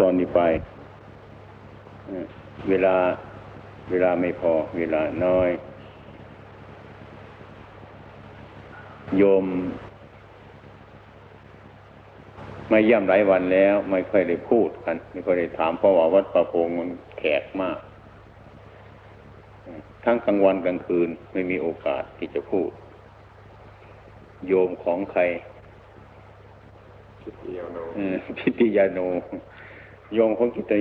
ตอนนี้ไปเอ่อเวลาเวลาไม่พอ เวลาน้อย โยมมาเยี่ยมหลายวันแล้ว ไม่ค่อยได้พูดกัน ไม่ค่อยได้ถามเพราะว่าวัดประพงมันแขกมาก ทั้งกลางวันกลางคืนไม่มีโอกาสที่จะพูด โยมของใครคิดเดียวโนเอ่อพิติยาโน โยมของพิติ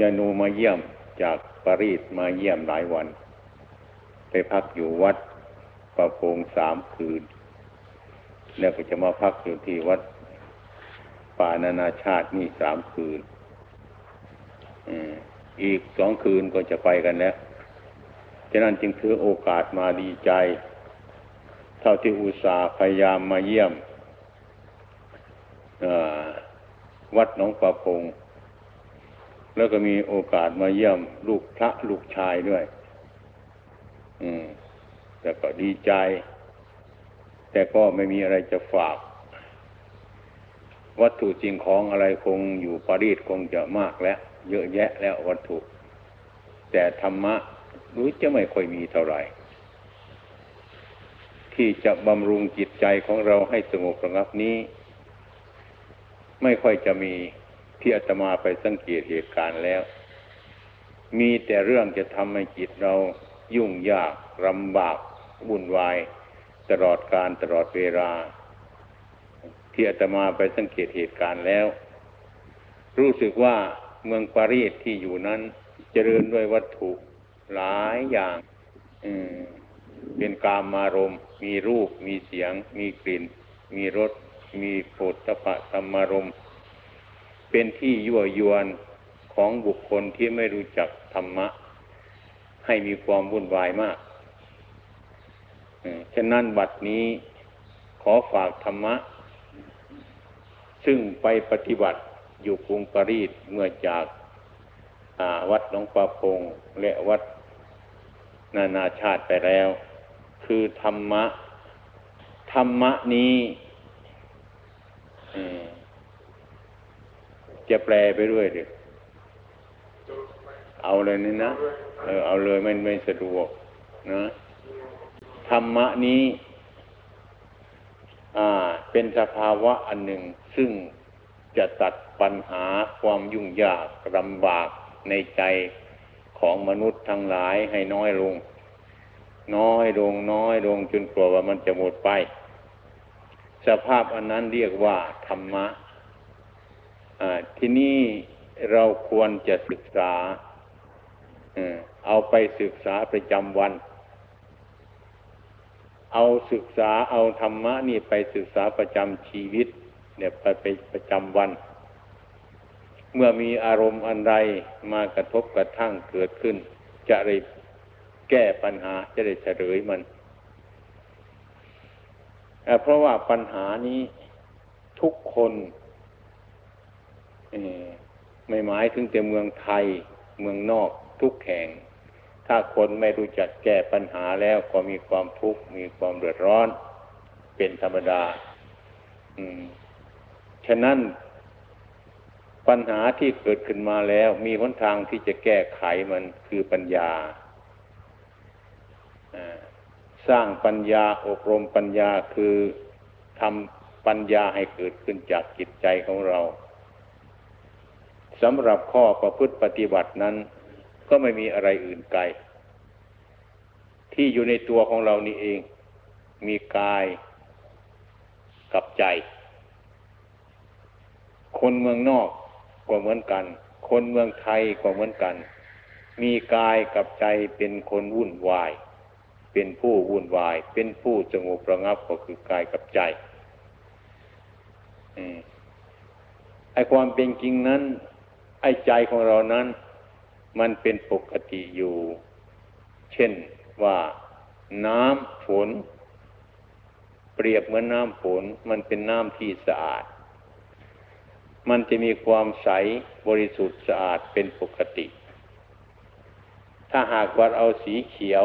ยาโนมาเยี่ยมจากปารีสมาเยี่ยมหลายวัน ไปพักอยู่วัดประโพงสามคืน แล้วก็จะมาพักอยู่ที่วัดป่านานาชาตินี่สามคืนอีกสองคืนก็จะไปกันแล้วฉะนั้นจึงถือโอกาสมาดีใจ เท่าที่อุตส่าห์พยายามมาเยี่ยมวัดหนองประพง แล้วก็มีโอกาสมาเยี่ยมลูกพระลูกชายด้วย อืม แต่ก็ดีใจ แต่ก็ไม่มีอะไรจะฝาก วัตถุสิ่งของอะไรคงอยู่ปารีสคงจะมากแล้ว เยอะแยะแล้ววัตถุ แต่ธรรมะรู้จะไม่ค่อยมีเท่าไหร่ ที่จะบำรุงจิตใจของเราให้สงบระงับนี้ ไม่ค่อยจะมี ที่อาตมาไปสังเกตเหตุการณ์แล้ว มีแต่เรื่องจะทำให้จิตเรายุ่งยากลำบากวุ่นวาย ตลอดการตลอดเวลา ที่อาตมาไปสังเกตเหตุการณ์แล้ว รู้สึกว่าเมืองปารีสที่อยู่นั้น เจริญด้วยวัตถุหลายอย่างเป็นกามารมมีรูป มีเสียง มีกลิ่น มีรส มีโผฏฐปะธรรมารมณ์ เป็นที่ยั่วยวนของบุคคลที่ไม่รู้จักธรรมะ ให้มีความวุ่นวายมากฉะนั้นบัดนี้ขอฝากธรรมะ ซึ่งไปปฏิบัติอยู่กรุงปารีสเมื่อจากาวัดหลวงประพงและวัดนานาชาติไปแล้ว คือธรรมะ ธรรมะนี้ จะแปลไปด้วยเดี๋ยวเอาเลยนี่นะเออเอาเลยไม่ไม่สะดวกนะธรรมะนี้อ่าเป็นสภาวะอันหนึ่ง ซึ่งจะตัดปัญหาความยุ่งยากลำบากในใจของมนุษย์ทั้งหลายให้น้อยลง น้อยลงน้อยลงจนกลัวว่ามันจะหมดไป สภาพอันนั้นเรียกว่าธรรมะ ที่นี่เราควรจะศึกษาเอาไปศึกษาประจำวัน เอาศึกษาเอาธรรมะนี่ไปศึกษาประจำชีวิต เนี่ยไปไปประจำวัน เมื่อมีอารมณ์อันใดมากระทบกระทั่งเกิดขึ้น จะได้แก้ปัญหาจะได้เฉลยมันเพราะว่าปัญหานี้ทุกคน ไม่หมายถึงแต่เมืองไทย เมืองนอกทุกแห่ง ถ้าคนไม่รู้จักแก้ปัญหาแล้วก็มีความทุกข์มีความเดือดร้อน เป็นธรรมดาฉะนั้นปัญหาที่เกิดขึ้นมาแล้ว มีหนทางที่จะแก้ไขมันคือปัญญา สร้างปัญญาอบรมปัญญาคือทำปัญญาให้เกิดขึ้นจากจิตใจของเรา สำหรับข้อประพฤติปฏิบัตินั้น ก็ไม่มีอะไรอื่นไกล ที่อยู่ในตัวของเรานี่เอง มีกายกับใจ คนเมืองนอกก็เหมือนกัน คนเมืองไทยก็เหมือนกัน มีกายกับใจเป็นคนวุ่นวาย เป็นผู้วุ่นวาย เป็นผู้สงบระงับก็คือกายกับใจอไอความเป็นจริงนั้น ไอใจของเรานั้น มันเป็นปกติอยู่ เช่นว่าน้ำฝน เปรียบเหมือนน้ำฝน มันเป็นน้ำที่สะอาด มันจะมีความใสบริสุทธิ์สะอาดเป็นปกติ ถ้าหากว่าเอาสีเขียว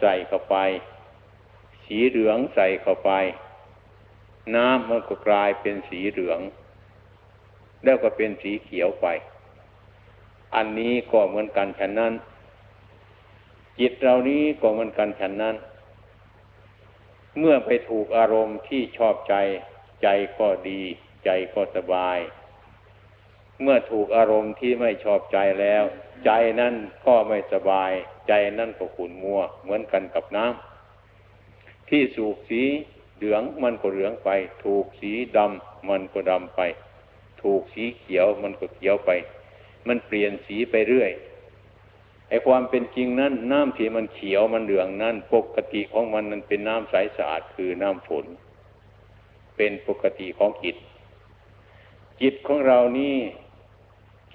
ใส่เข้าไป สีเหลืองใส่เข้าไป น้ำมันก็กลายเป็นสีเหลือง แล้วก็เป็นสีเขียวไป อันนี้ก็เหมือนกันฉันนั้น จิตเรานี้ก็เหมือนกันฉันนั้น เมื่อไปถูกอารมณ์ที่ชอบใจ ใจก็ดี ใจก็สบาย เมื่อถูกอารมณ์ที่ไม่ชอบใจแล้ว ใจนั่นก็ไม่สบาย ใจนั่นก็ขุ่นมัว เหมือนกันกับน้ำที่สูบสีเหลืองมันก็เหลืองไป ถูกสีดำมันก็ดำไป ถูกสีเขียวมันก็เขียวไป มันเปลี่ยนสีไปเรื่อยไอ้ความเป็นจริงนั้นน้ำที่มันเขียวมันเหลืองนั้นปกติของมันมันเป็นน้ำใสสะอาดคือน้ำฝน เป็นปกติของจิต จิตของเรานี่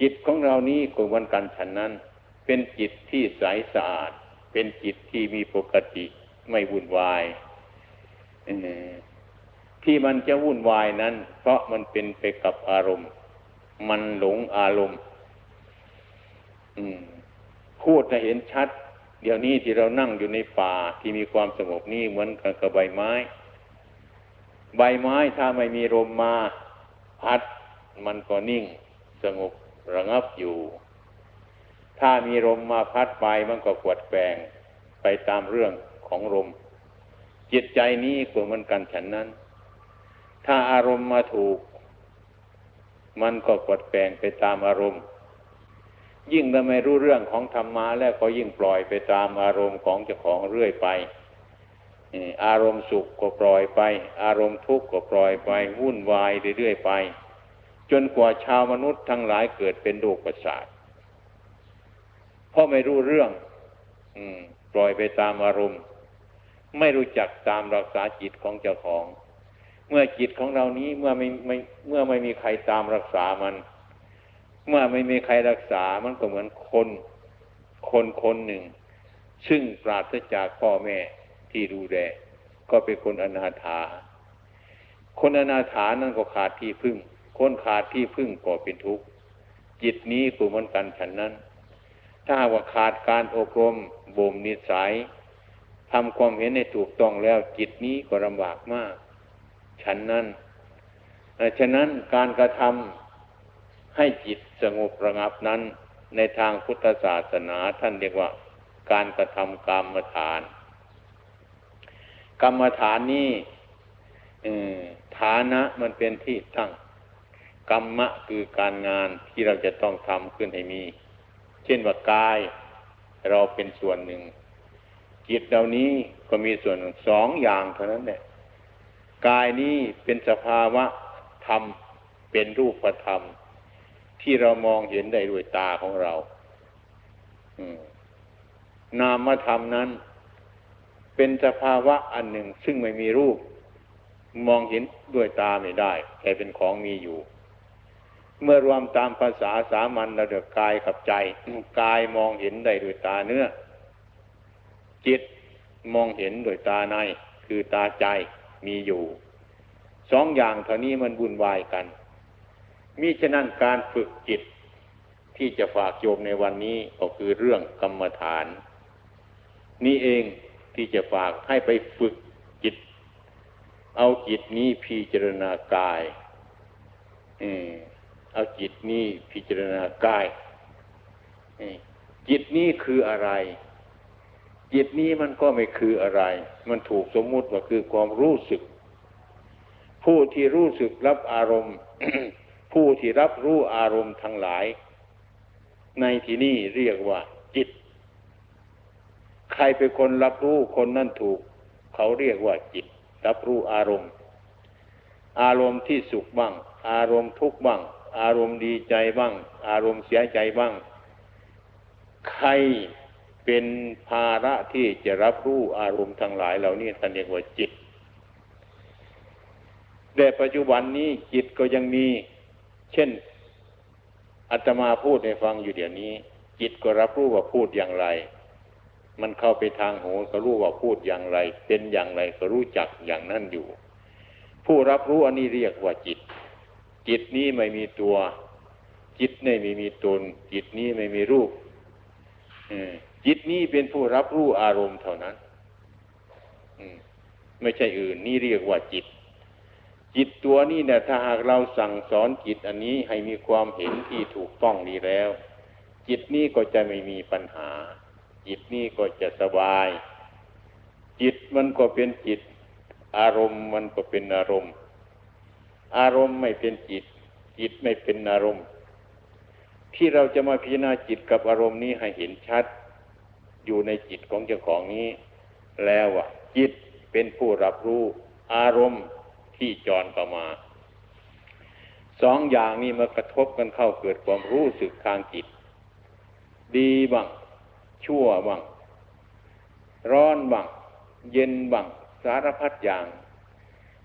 จิตของเรานี่ก็วันกันฉันนั้น เป็นจิตที่ใสสะอาด เป็นจิตที่มีปกติไม่วุ่นวาย ที่มันจะวุ่นวายนั้น เพราะมันเป็นไปกับอารมณ์ มันหลงอารมณ์พูดจะเห็นชัด เดี๋ยวนี้ที่เรานั่งอยู่ในป่าที่มีความสงบนี่เหมือนกับกับใบไม้ ใบไม้ถ้าไม่มีลมมาพัด มันก็นิ่ง สงบระงับอยู่ ถ้ามีลมมาพัดไปมันก็กวดแปงไปตามเรื่องของลมจิตใจนี้ก็มันกันฉันนั้น ถ้าอารมณ์มาถูก มันก็กดแปลงไปตามอารมณ์ ยิ่งถ้าไม่รู้เรื่องของธรรมะแล้วก็ยิ่งปล่อยไปตามอารมณ์ของเจ้าของเรื่อยไปอารมณ์สุขก็ปล่อยไป อารมณ์ทุกข์ก็ปล่อยไปวุ่นวายเรื่อยๆไป จนกว่าชาวมนุษย์ทั้งหลายเกิดเป็นโรคประสาทเพราะไม่รู้เรื่อง อืม ปล่อยไปตามอารมณ์ ไม่รู้จักตามรักษาจิตของเจ้าของ เมื่อจิตของเรานี้เมื่อไม่ไม่เมื่อไม่มีใครตามรักษามัน เมื่อไม่มีใครรักษามันก็เหมือนคน คนคนหนึ่ง ซึ่งปราศจากพ่อแม่ที่ดูแลก็เป็นคนอนาถา คนอนาถานั่นก็ขาดที่พึ่ง คนขาดที่พึ่งก็เป็นทุกข์จิตนี้ก็เหมือนกันฉันนั้น ถ้าว่าขาดการอบรมบ่มนิสัยทำความเห็นในถูกต้องแล้วจิตนี้ก็ลำบากมาก ฉันนั้นฉะนั้นการกระทำให้จิตสงบระงับนั้น ในทางพุทธศาสนาท่านเรียกว่า การกระทำกรรมฐาน กรรมฐานนี้ฐานะมันเป็นที่ตั้ง กรรมะคือการงานที่เราจะต้องทำขึ้นให้มี เช่นว่ากายเราเป็นส่วนหนึ่งจิตเหล่านี้ก็มีส่วนสองอย่างเท่านั้นแหละ กายนี้เป็นสภาวะธรรมเป็นรูปธรรม ที่เรามองเห็นได้ด้วยตาของเรานามธรรมนั้น เป็นสภาวะอันหนึ่งซึ่งไม่มีรูป มองเห็นด้วยตาไม่ได้ แต่เป็นของมีอยู่ เมื่อรวมตามภาษาสามัญเราเดือกกายกับใจกายมองเห็นได้ด้วยตาเนื้อจิตมองเห็นโดยตาในคือตาใจ มีอยู่สองอย่างเท่านี้มันบุญวายกัน มิฉะนั้นการฝึกจิตที่จะฝากโยมในวันนี้ก็คือเรื่องกรรมฐาน นี่เองที่จะฝากให้ไปฝึกจิต เอาจิตนี้พิจารณากายเอาจิตนี้พิจารณากายจิตนี้คืออะไร จิตนี้มันก็ไม่คืออะไร มันถูกสมมุติว่าคือความรู้สึก ผู้ที่รู้สึกรับอารมณ์ ผู้ที่รับรู้อารมณ์ทั้งหลาย ในที่นี้เรียกว่า จิต ใครเป็นคนรับรู้คนนั่นถูก เขาเรียกว่าจิต รับรู้อารมณ์ อารมณ์ที่สุขบ้าง อารมณ์ทุกข์บ้าง อารมณ์ดีใจบ้าง อารมณ์เสียใจบ้าง ใคร เป็นภาระที่จะรับรู้อารมณ์ทั้งหลายเหล่านี้ท่านเรียกว่าจิต แต่ปัจจุบันนี้จิตก็ยังมี เช่นอาตมาพูดให้ฟังอยู่เดี๋ยวนี้ จิตก็รับรู้ว่าพูดอย่างไร มันเข้าไปทางหูก็รู้ว่าพูดอย่างไร เป็นอย่างไรก็รู้จักอย่างนั้นอยู่ ผู้รับรู้อันนี้เรียกว่าจิต จิตนี้ไม่มีตัว จิตนี้ไม่มีตน จิตนี้ไม่มีรูป จิตนี้เป็นผู้รับรู้อารมณ์เท่านั้นไม่ใช่อื่น นี่เรียกว่าจิต จิตตัวนี้เนี่ยถ้าหากเราสั่งสอนจิตอันนี้ให้มีความเห็นที่ถูกต้องดีแล้ว จิตนี้ก็จะไม่มีปัญหา จิตนี้ก็จะสบาย จิตมันก็เป็นจิต อารมณ์มันก็เป็นอารมณ์ อารมณ์ไม่เป็นจิต จิตไม่เป็นอารมณ์ ที่เราจะมาพิจารณาจิตกับอารมณ์นี้ให้เห็นชัด อยู่ในจิตของเจ้าของนี้ แล้วอะจิตเป็นผู้รับรู้อารมณ์ที่จรเข้ามาสองอย่างนี้มากระทบกันเข้าเกิดความรู้สึกทางจิต ดีบ้างชั่วบ้างร้อนบ้างเย็นบ้างสารพัดอย่าง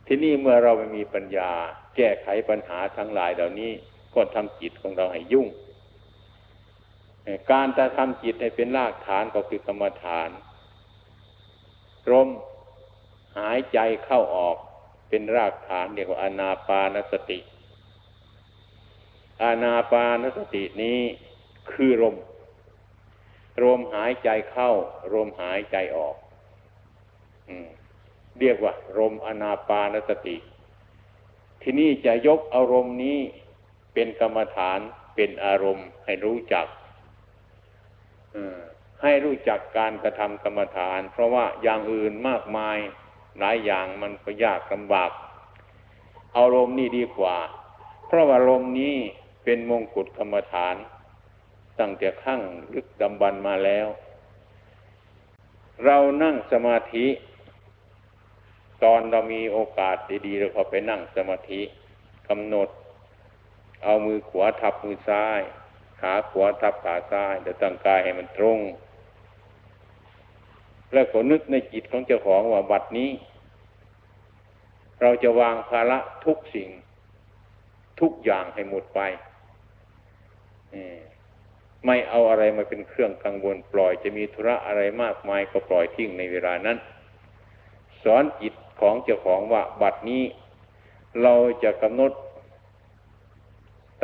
ที่นี่เมื่อเราไม่มีปัญญา แก้ไขปัญหาทั้งหลายเหล่านี้ก็ทำจิตของเราให้ยุ่ง การจะทำจิตให้เป็นรากฐานก็คือกรรมฐานลมหายใจเข้าออกเป็นรากฐานเรียกว่าอนาปานสติ อานาปานสตินี้คือลมลมหายใจเข้าลมหายใจออกเรียกว่าลมอนาปานสติ ที่นี่จะยกอารมณ์นี้เป็นกรรมฐานเป็นอารมณ์ให้รู้จัก ให้รู้จักการกระทำกรรมฐาน เพราะว่าอย่างอื่นมากมายหลายอย่างมันก็ยากลำบากเอาลมนี่ดีกว่า เพราะว่าลมนี้เป็นมงกุฎกรรมฐาน ตั้งแต่ขั้งลึกดำบรรมาแล้ว เรานั่งสมาธิ ตอนเรามีโอกาสดีๆเราก็ไปนั่งสมาธิกำหนด เอามือขวาทับมือซ้าย ขาขวาทับขาซ้ายเดี๋ยวตั้งกายให้มันตรง แล้วก็นึกในจิตของเจ้าของว่าบัดนี้ เราจะวางภาระทุกสิ่ง ทุกอย่างให้หมดไปไม่เอาอะไรมาเป็นเครื่องกังวลปล่อยจะมีธุระอะไรมากมายก็ปล่อยทิ้งในเวลานั้น สอนจิตของเจ้าของว่าบัดนี้ เราจะกำหนด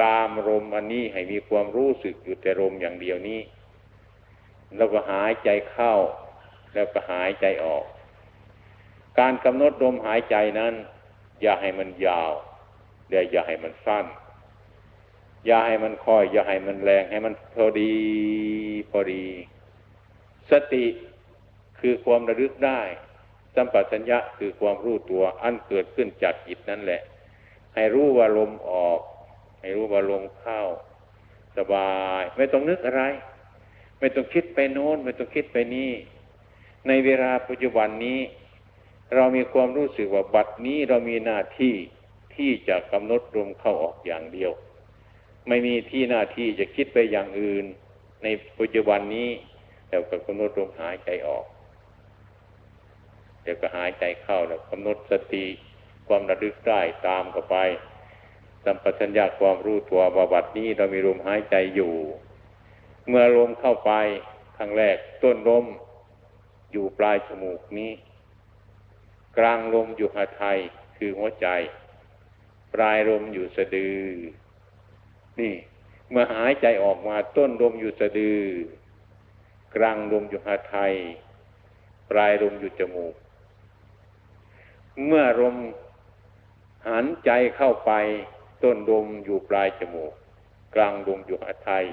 ตามลมอันนี้ให้มีความรู้สึกอยู่แต่ลมอย่างเดียวนี้ แล้วก็หายใจเข้า แล้วก็หายใจออก การกำหนดลมหายใจนั้น อย่าให้มันยาวเดี๋ยวอย่าให้มันสั้น อย่าให้มันค่อย อย่าให้มันแรงให้มันพอดีพอดี สติคือความระลึกได้สัมปชัญญะคือความรู้ตัวอันเกิดขึ้นจากจิตนั่นแหละ ให้รู้ว่าลมออก ให้รู้ว่าลมเข้า สบาย ไม่ต้องนึกอะไร ไม่ต้องคิดไปโน้น ไม่ต้องคิดไปนี่ ในเวลาปัจจุบันนี้ เรามีความรู้สึกว่าบัดนี้เรามีหน้าที่ที่จะกำหนดลมเข้าออกอย่างเดียว ไม่มีที่หน้าที่จะคิดไปอย่างอื่น ในปัจจุบันนี้แล้วก็กำหนดลมหายใจออกเดี๋ยวก็หายใจเข้าแล้วกำหนดสติความระลึกได้ตามเข้าไป สัมปชัญญะความรู้ตัวว่าบัดนี้เรามีลมหายใจอยู่ เมื่อลมเข้าไปครั้งแรกต้นลมอยู่ปลายจมูกนี้ กลางลมอยู่หาไทยคือหัวใจ ปลายลมอยู่สะดือ นี่ เมื่อหายใจออกมาต้นลมอยู่สะดือ กลางลมอยู่หาไทย ปลายลมอยู่จมูก เมื่อลมหันใจเข้าไป ต้นลมอยู่ปลายจมูก กลางลมอยู่หาไทย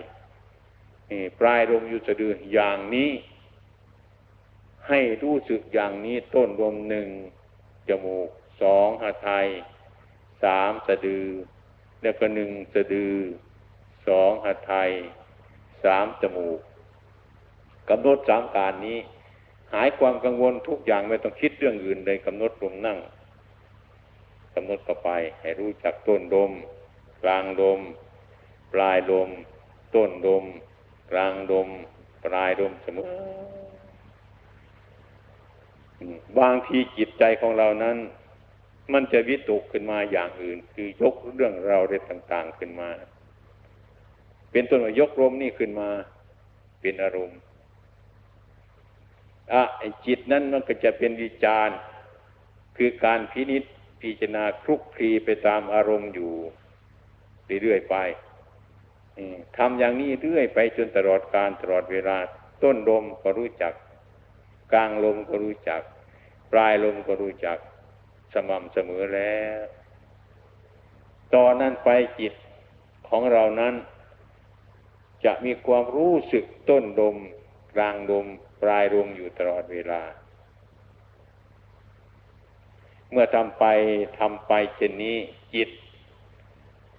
ปลายลมอยู่สะดืออย่างนี้ ให้รู้สึกอย่างนี้ต้นลมหนึ่งจมูกสองหาไทยสามสะดือ แล้วก็หนึ่งสะดือสองหาไทยสามจมูกกำหนดสามการนี้ หายความกังวลทุกอย่างไม่ต้องคิดเรื่องอื่นเลยกำหนดลมนั่ง กำหนดต่อไป ให้รู้จักต้นลมกลางลม ปลายลม ต้นลม กลางลม ปลายลมเสมอบางทีจิตใจของเรานั้น มันจะวิตกขึ้นมาอย่างอื่น คือยกเรื่องเราเรื่องต่างๆขึ้นมา เป็นต้นว่ายกลมนี่ขึ้นมา เป็นอารมณ์อะจิตนั้นมันก็จะเป็นวิจารณ์ คือการพินิษ พิจารณาคลุกคลีไปตามอารมณ์อยู่เรื่อยๆไปทำอย่างนี้เรื่อยไปจนตลอดการตลอดเวลา ต้นลมก็รู้จัก กลางลมก็รู้จัก ปลายลมก็รู้จัก สม่ำเสมอแล้ว ตอนนั้นไปจิตของเรานั้น จะมีความรู้สึกต้นดมกลางดมปลายดมอยู่ตลอดเวลา เมื่อทำไปทำไปเช่นนี้จิต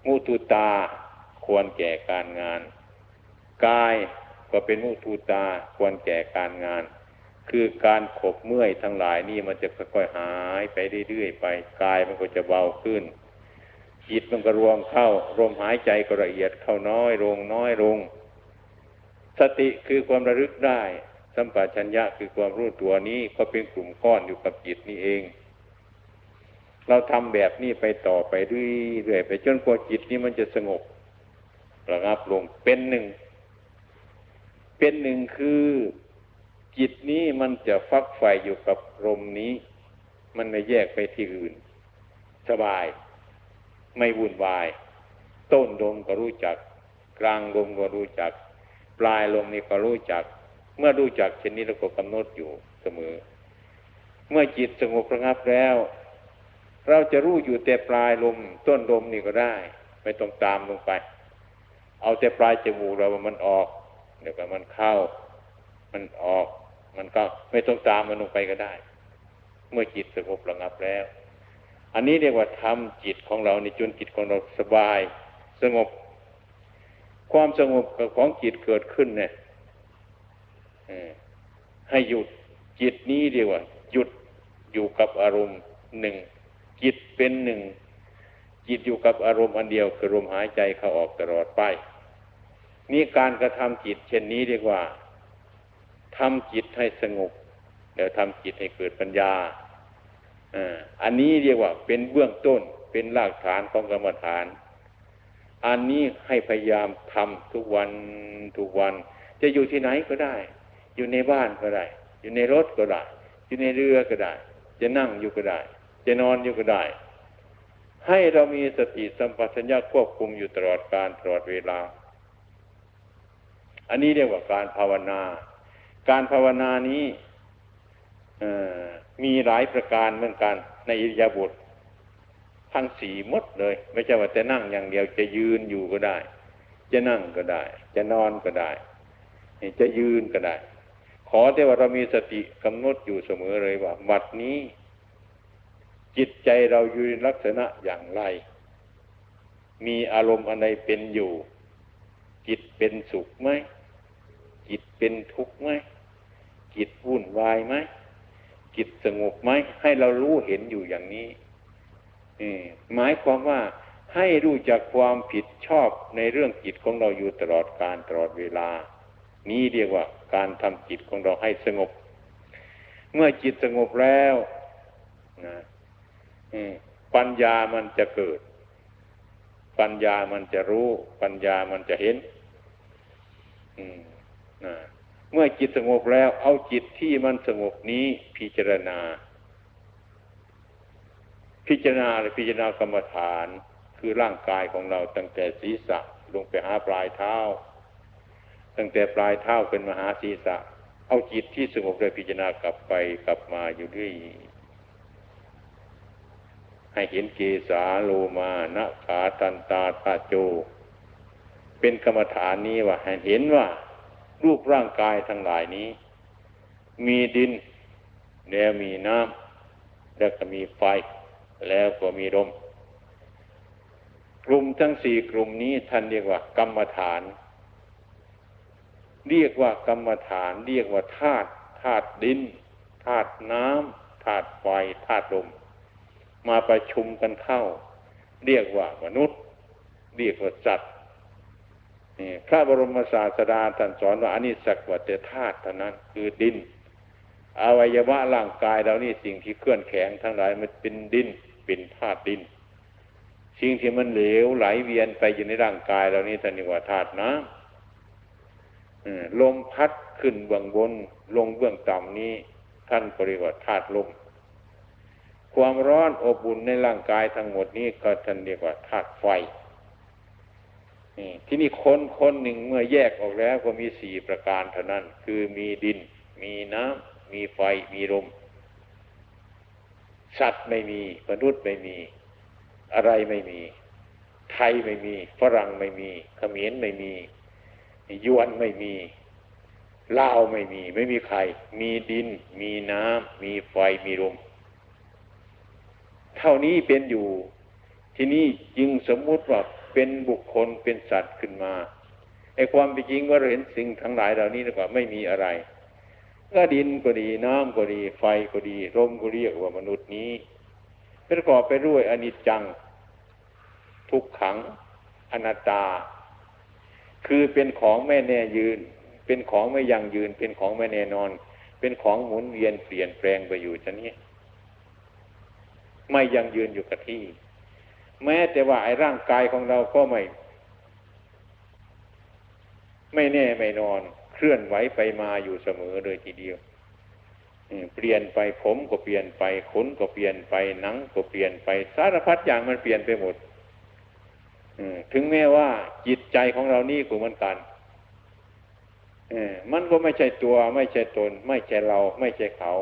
มุตุตาควรแก่การงาน กายก็เป็นมุตุตาควรแก่การงาน คือการขบเมื่อยทั้งหลายนี่มันจะค่อยๆหายไปเรื่อยๆไปกายมันก็จะเบาขึ้น จิตมันก็รวมเข้าลมหายใจก็ละเอียดเข้าน้อยลงน้อยลง สติคือความระลึกได้ สัมปชัญญะคือความรู้ตัวนี้ก็เป็นกลุ่มก้อนอยู่กับจิตนี่เอง เราทำแบบนี้ไปต่อไปเรื่อยๆไปจนกว่าจิตนี้มันจะสงบระงับลงเป็นหนึ่ง เป็นหนึ่งคือจิตนี้มันจะฟักไฟอยู่กับลมนี้ มันไม่แยกไปที่อื่น สบาย ไม่วุ่นวาย ต้นลมก็รู้จัก กลางลมก็รู้จัก ปลายลมนี่ก็รู้จัก เมื่อรู้จักเช่นนี้เราก็กำหนดอยู่เสมอ เมื่อจิตสงบระงับแล้ว เราจะรู้อยู่แต่ปลายลมต้นลมนี่ก็ได้ ไม่ต้องตามลงไป เอาแต่ปลายจมูกเรามันออกเดี๋ยวก็มันเข้า มันออก มันก็ไม่ต้องตามมันลงไปก็ได้ เมื่อจิตสงบระงับแล้ว อันนี้เรียกว่าทำจิตของเราในจนจิตของเราสบาย สงบ ความสงบของจิตเกิดขึ้นเนี่ยให้หยุดจิตนี้เรียกว่า หยุดอยู่กับอารมณ์หนึ่ง จิตเป็นหนึ่ง จิตอยู่กับอารมณ์อันเดียวคือลมหายใจเข้าออกตลอดไป นี่การกระทำจิต เช่นนี้เรียกว่าทำจิตให้สงบแล้วทำจิตให้เกิดปัญญาอันนี้เรียกว่าเป็นเบื้องต้นเป็นรากฐานของกรรมฐาน อันนี้ให้พยายามทำทุกวันทุกวัน จะอยู่ที่ไหนก็ได้ อยู่ในบ้านก็ได้ อยู่ในรถก็ได้ อยู่ในเรือก็ได้ จะนั่งอยู่ก็ได้ จะนอนอยู่ก็ได้ ให้เรามีสติสัมปชัญญะควบคุมอยู่ตลอดการตลอดเวลา อันนี้เรียกว่าการภาวนา การภาวนานี้มีหลายประการเหมือนกันในอิริยาบถทั้งสี่มดเลย ไม่ใช่ว่าจะนั่งอย่างเดียวจะยืนอยู่ก็ได้ จะนั่งก็ได้ จะนอนก็ได้ จะยืนก็ได้ ขอแต่ว่าเรามีสติกำหนดอยู่เสมอเลยว่าบัดนี้ จิตใจเราอยู่ในลักษณะอย่างไร มีอารมณ์อะไรเป็นอยู่ จิตเป็นสุขไหม จิตเป็นทุกข์ไหม จิตวุ่นวายไหม จิตสงบไหม ให้เรารู้เห็นอยู่อย่างนี้หมายความว่าให้รู้จักความผิดชอบในเรื่องจิตของเราอยู่ตลอดการตลอดเวลา นี้เรียกว่าการทำจิตของเราให้สงบ เมื่อจิตสงบแล้วนะ ปัญญามันจะเกิด ปัญญามันจะรู้ ปัญญามันจะเห็นเมื่อจิตสงบแล้ว เอาจิตที่มันสงบนี้พิจารณา พิจารณาหรือพิจารณากรรมฐาน คือร่างกายของเราตั้งแต่ศีรษะลงไปหาปลายเท้า ตั้งแต่ปลายเท้าเป็นมหาศีรษะ เอาจิตที่สงบเลยพิจารณากลับไปกลับมาอยู่ด้วย ให้เห็นเกสาโลมานะขาตันตาตาโจ เป็นกรรมฐานนี้ว่าให้เห็นว่ารูปร่างกายทั้งหลายนี้ มีดิน แล้วมีน้ำแล้วก็มีไฟ แล้วก็มีลมกลุ่มทั้งสี่กลุ่มนี้ท่านเรียกว่ากรรมฐาน เรียกว่ากรรมฐาน เรียกว่าธาตุธาตุดินธาตุน้ำธาตุไฟธาตุลม มาประชุมกันเข้า เรียกว่ามนุษย์ เรียกว่าสัตว์พระบรมศาสดาท่านสอนว่าอันนี้สักวัตธาตุเท่านั้นคือดิน อวัยวะร่างกายเรานี่สิ่งที่เคลื่อนแข็งทั้งหลายมันเป็นดินเป็นธาตุดิน สิ่งที่มันเหลวไหลเวียนไปอยู่ในร่างกายเรานี่ท่านเรียกว่าธาตุน้ำลมพัดขึ้นเบื้องบนลงเบื้องต่ำนี้ ท่านก็เรียกว่าธาตุลม ความร้อนอบอุ่นในร่างกายทั้งหมดนี้ก็ท่านเรียกว่าธาตุไฟที่นี่คนคนหนึ่งเมื่อแยกออกแล้วก็มีสี่ประการเท่านั้น คือมีดิน มีน้ำมีไฟมีลมสัตว์ไม่มีมนุษย์ไม่มี อะไรไม่มี ไทยไม่มี ฝรั่งไม่มีเขมรไม่มียวนไม่มีลาวไม่มี ไม่มีใคร มีดิน มีน้ำมีไฟมีลม เท่านี้เป็นอยู่ ที่นี่จึงสมมุติว่าเป็นบุคคลเป็นสัตว์ขึ้นมาไอ้ความเป็นจริงว่าเราเห็นสิ่งทั้งหลายเหล่านี้นะว่าไม่มีอะไรก็ดินก็ดีน้ำก็ดี ไฟก็ดีลมก็เรียกว่ามนุษย์นี้ประกอบไปด้วยอนิจจัง ทุกขัง อนัตตา คือเป็นของไม่แน่ยืน เป็นของไม่ยั่งยืน เป็นของไม่แน่นอน เป็นของหมุนเวียนเปลี่ยนแปลงไปอยู่ชนี้ ไม่ยังยืนอยู่กับที่ แม้แต่ว่าไอ้ร่างกายของเราก็ไม่ ไม่แน่ไม่นอน เคลื่อนไหวไปมาอยู่เสมอเลยทีเดียวเปลี่ยนไปผมก็เปลี่ยนไปขนก็เปลี่ยนไปหนังก็เปลี่ยนไปสารพัดอย่างมันเปลี่ยนไปหมดถึงแม้ว่าจิตใจของเรานี่ก็เหมือนกันมันก็ไม่ใช่ตัว ไม่ใช่ตน ไม่ใช่เรา ไม่ใช่เขา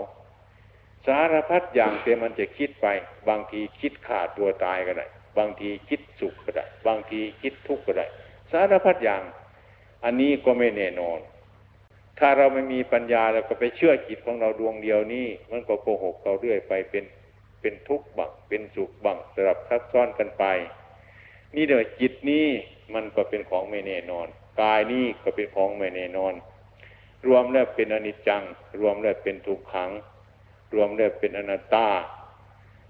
สารพัดอย่างแต่มันจะคิดไป บางทีคิดขาดตัวตายก็ได้ บางทีคิดสุขก็ได้ บางทีคิดทุกข์ก็ได้ สารพัดอย่าง อันนี้ก็ไม่แน่นอน ถ้าเราไม่มีปัญญาเราก็ไปเชื่อจิตของเราดวงเดียวนี้ มันก็โกหกเราเรื่อยไปเป็นเป็นทุกข์บังเป็นสุขบังสลับซับซ้อนกันไป นี่เดี๋ยวจิตนี้มันก็เป็นของไม่แน่นอน กายนี้ก็เป็นของไม่แน่นอน รวมแล้วเป็นอนิจจัง รวมแล้วเป็นทุกขัง รวมแล้วเป็นอนัตตา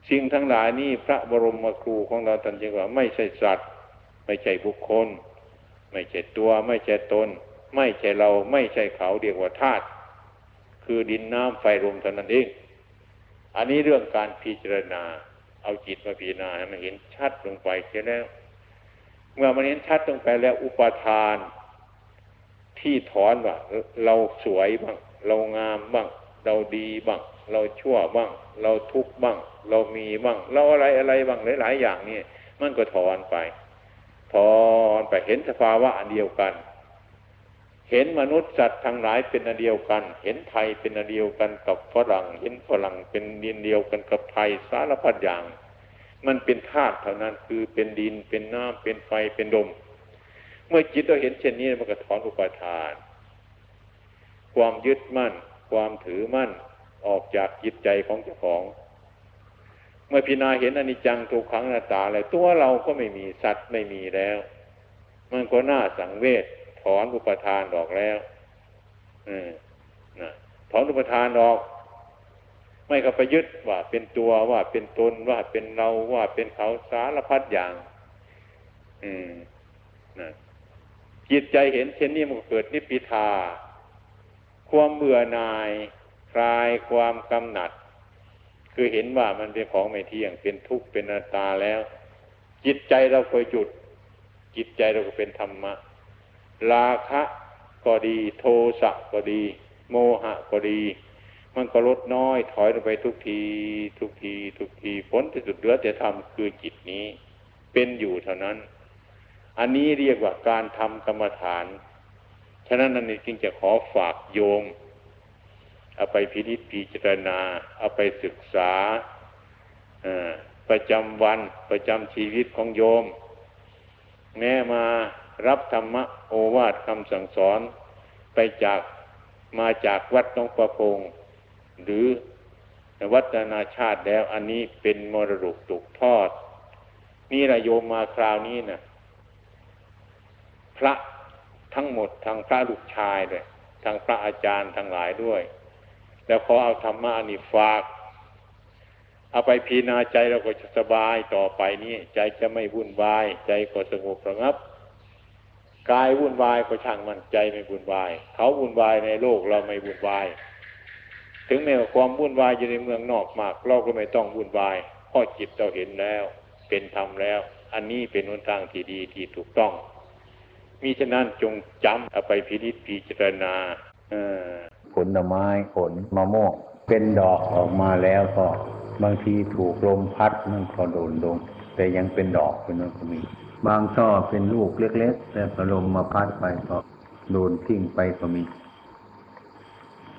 สิ่งทั้งหลายนี้พระบรมครูของเราท่านจึงว่าไม่ใช่สัตว์ ไม่ใช่บุคคล ไม่ใช่ตัว ไม่ใช่ตน ไม่ใช่เราไม่ใช่เขาเรียกว่าธาตุคือดินน้ำไฟลมเท่านั้นเอง อันนี้เรื่องการพิจารณา เอาจิตมาพิจารณาให้มันเห็นชัดลงไปแค่แล้ว เมื่อมันเห็นชัดลงไปแล้วอุปทาน ที่ถอนว่าเราสวยบ้างเรางามบ้าง เราดีบ้าง เราชั่วบ้าง เราทุกข์บ้าง เรามีบ้าง เราอะไรอะไรบ้างหลาย ๆ อย่างนี่มันก็ถอนไป ถอนไปเห็นสภาวะอันเดียวกัน เห็นมนุษย์สัตว์ทั้งหลายเป็นอันเดียวกัน เห็นไทยเป็นอันเดียวกันกับฝรั่ง เห็นฝรั่งเป็นดินเดียวกันกับไทยสารพัดอย่าง มันเป็นธาตุเท่านั้นคือเป็นดินเป็นน้ำเป็นไฟเป็นลมเมื่อจิตเราเห็นเช่นนี้มันก็ถอนอุปาทาน ความยึดมั่น ความถือมั่นออกจากจิตใจของเจ้าของ เมื่อพิจาเห็นอนิจจังทุกขังนัตตาแล้วตัวเราก็ไม่มีสัตว์ไม่มีแล้ว มันก็น่าสังเวชถอนอุปทานออกแล้วอนะถอนอุปทานออก ไม่ก็ไปยึดว่าเป็นตัวว่าเป็นตนว่าเป็นเราว่าเป็นเขาสารพัดอย่าง อืมนะจิตใจเห็นเช่นนี้มันก็เกิดนิพพิทา ความเบื่อหน่าย คลายความกำหนัด คือเห็นว่ามันเป็นของไม่เที่ยง เป็นทุกข์เป็นอนัตตาแล้ว จิตใจเราก็หยุด จิตใจเราก็เป็นธรรมะ ราคะก็ดี โทสะก็ดี โมหะก็ดี มันก็ลดน้อยถอยลงไปทุกที ทุกที ทุกทีผลที่สุดเหลือแต่ธรรมคือจิตนี้ เป็นอยู่เท่านั้น อันนี้เรียกว่าการทำกรรมฐาน ฉะนั้นนั่นจึงจะขอฝากโยม เอาไปพินิจพิจารณา เอาไปศึกษาประจำวันประจำชีวิตของโยม แม้มารับธรรมะโอวาทคำสั่งสอนไปจากมาจากวัดน้องประพงหรือวัดนานาชาติแล้วอันนี้เป็นมรดกตกทอด นี่ระโยมมาคราวนี้นะพระ ทั้งหมดทางพระลูกชายเลยทางพระอาจารย์ทั้งหลายด้วย แล้วขอเอาธรรมะนี่ฝาก เอาไปพีนาใจเราก็จะสบายต่อไปนี้ใจจะไม่วุ่นวาย ใจก็สงบระงับกายวุ่นวายก็ช่างมันใจไม่วุ่นวาย เขาวุ่นวายในโลกเราไม่วุ่นวาย ถึงแม้ว่าความวุ่นวายอยู่ในเมืองนอกมาก เราก็ไม่ต้องวุ่นวายเพราะจิตเราเห็นแล้ว เป็นธรรมแล้ว อันนี้เป็นหนทางที่ดีที่ถูกต้อง มีฉะนั้นจงจำเอาไปพินิจพิจารณาผลไม้ผลมะม่วงเป็นดอกออกมาแล้วก็บางทีถูกลมพัดมันก็โดนลง แต่ยังเป็นดอกเป็นนั้นก็มี บางช่อเป็นลูกเล็กๆแต่พอลมมาพัดไปก็โดนทิ้งไปก็มี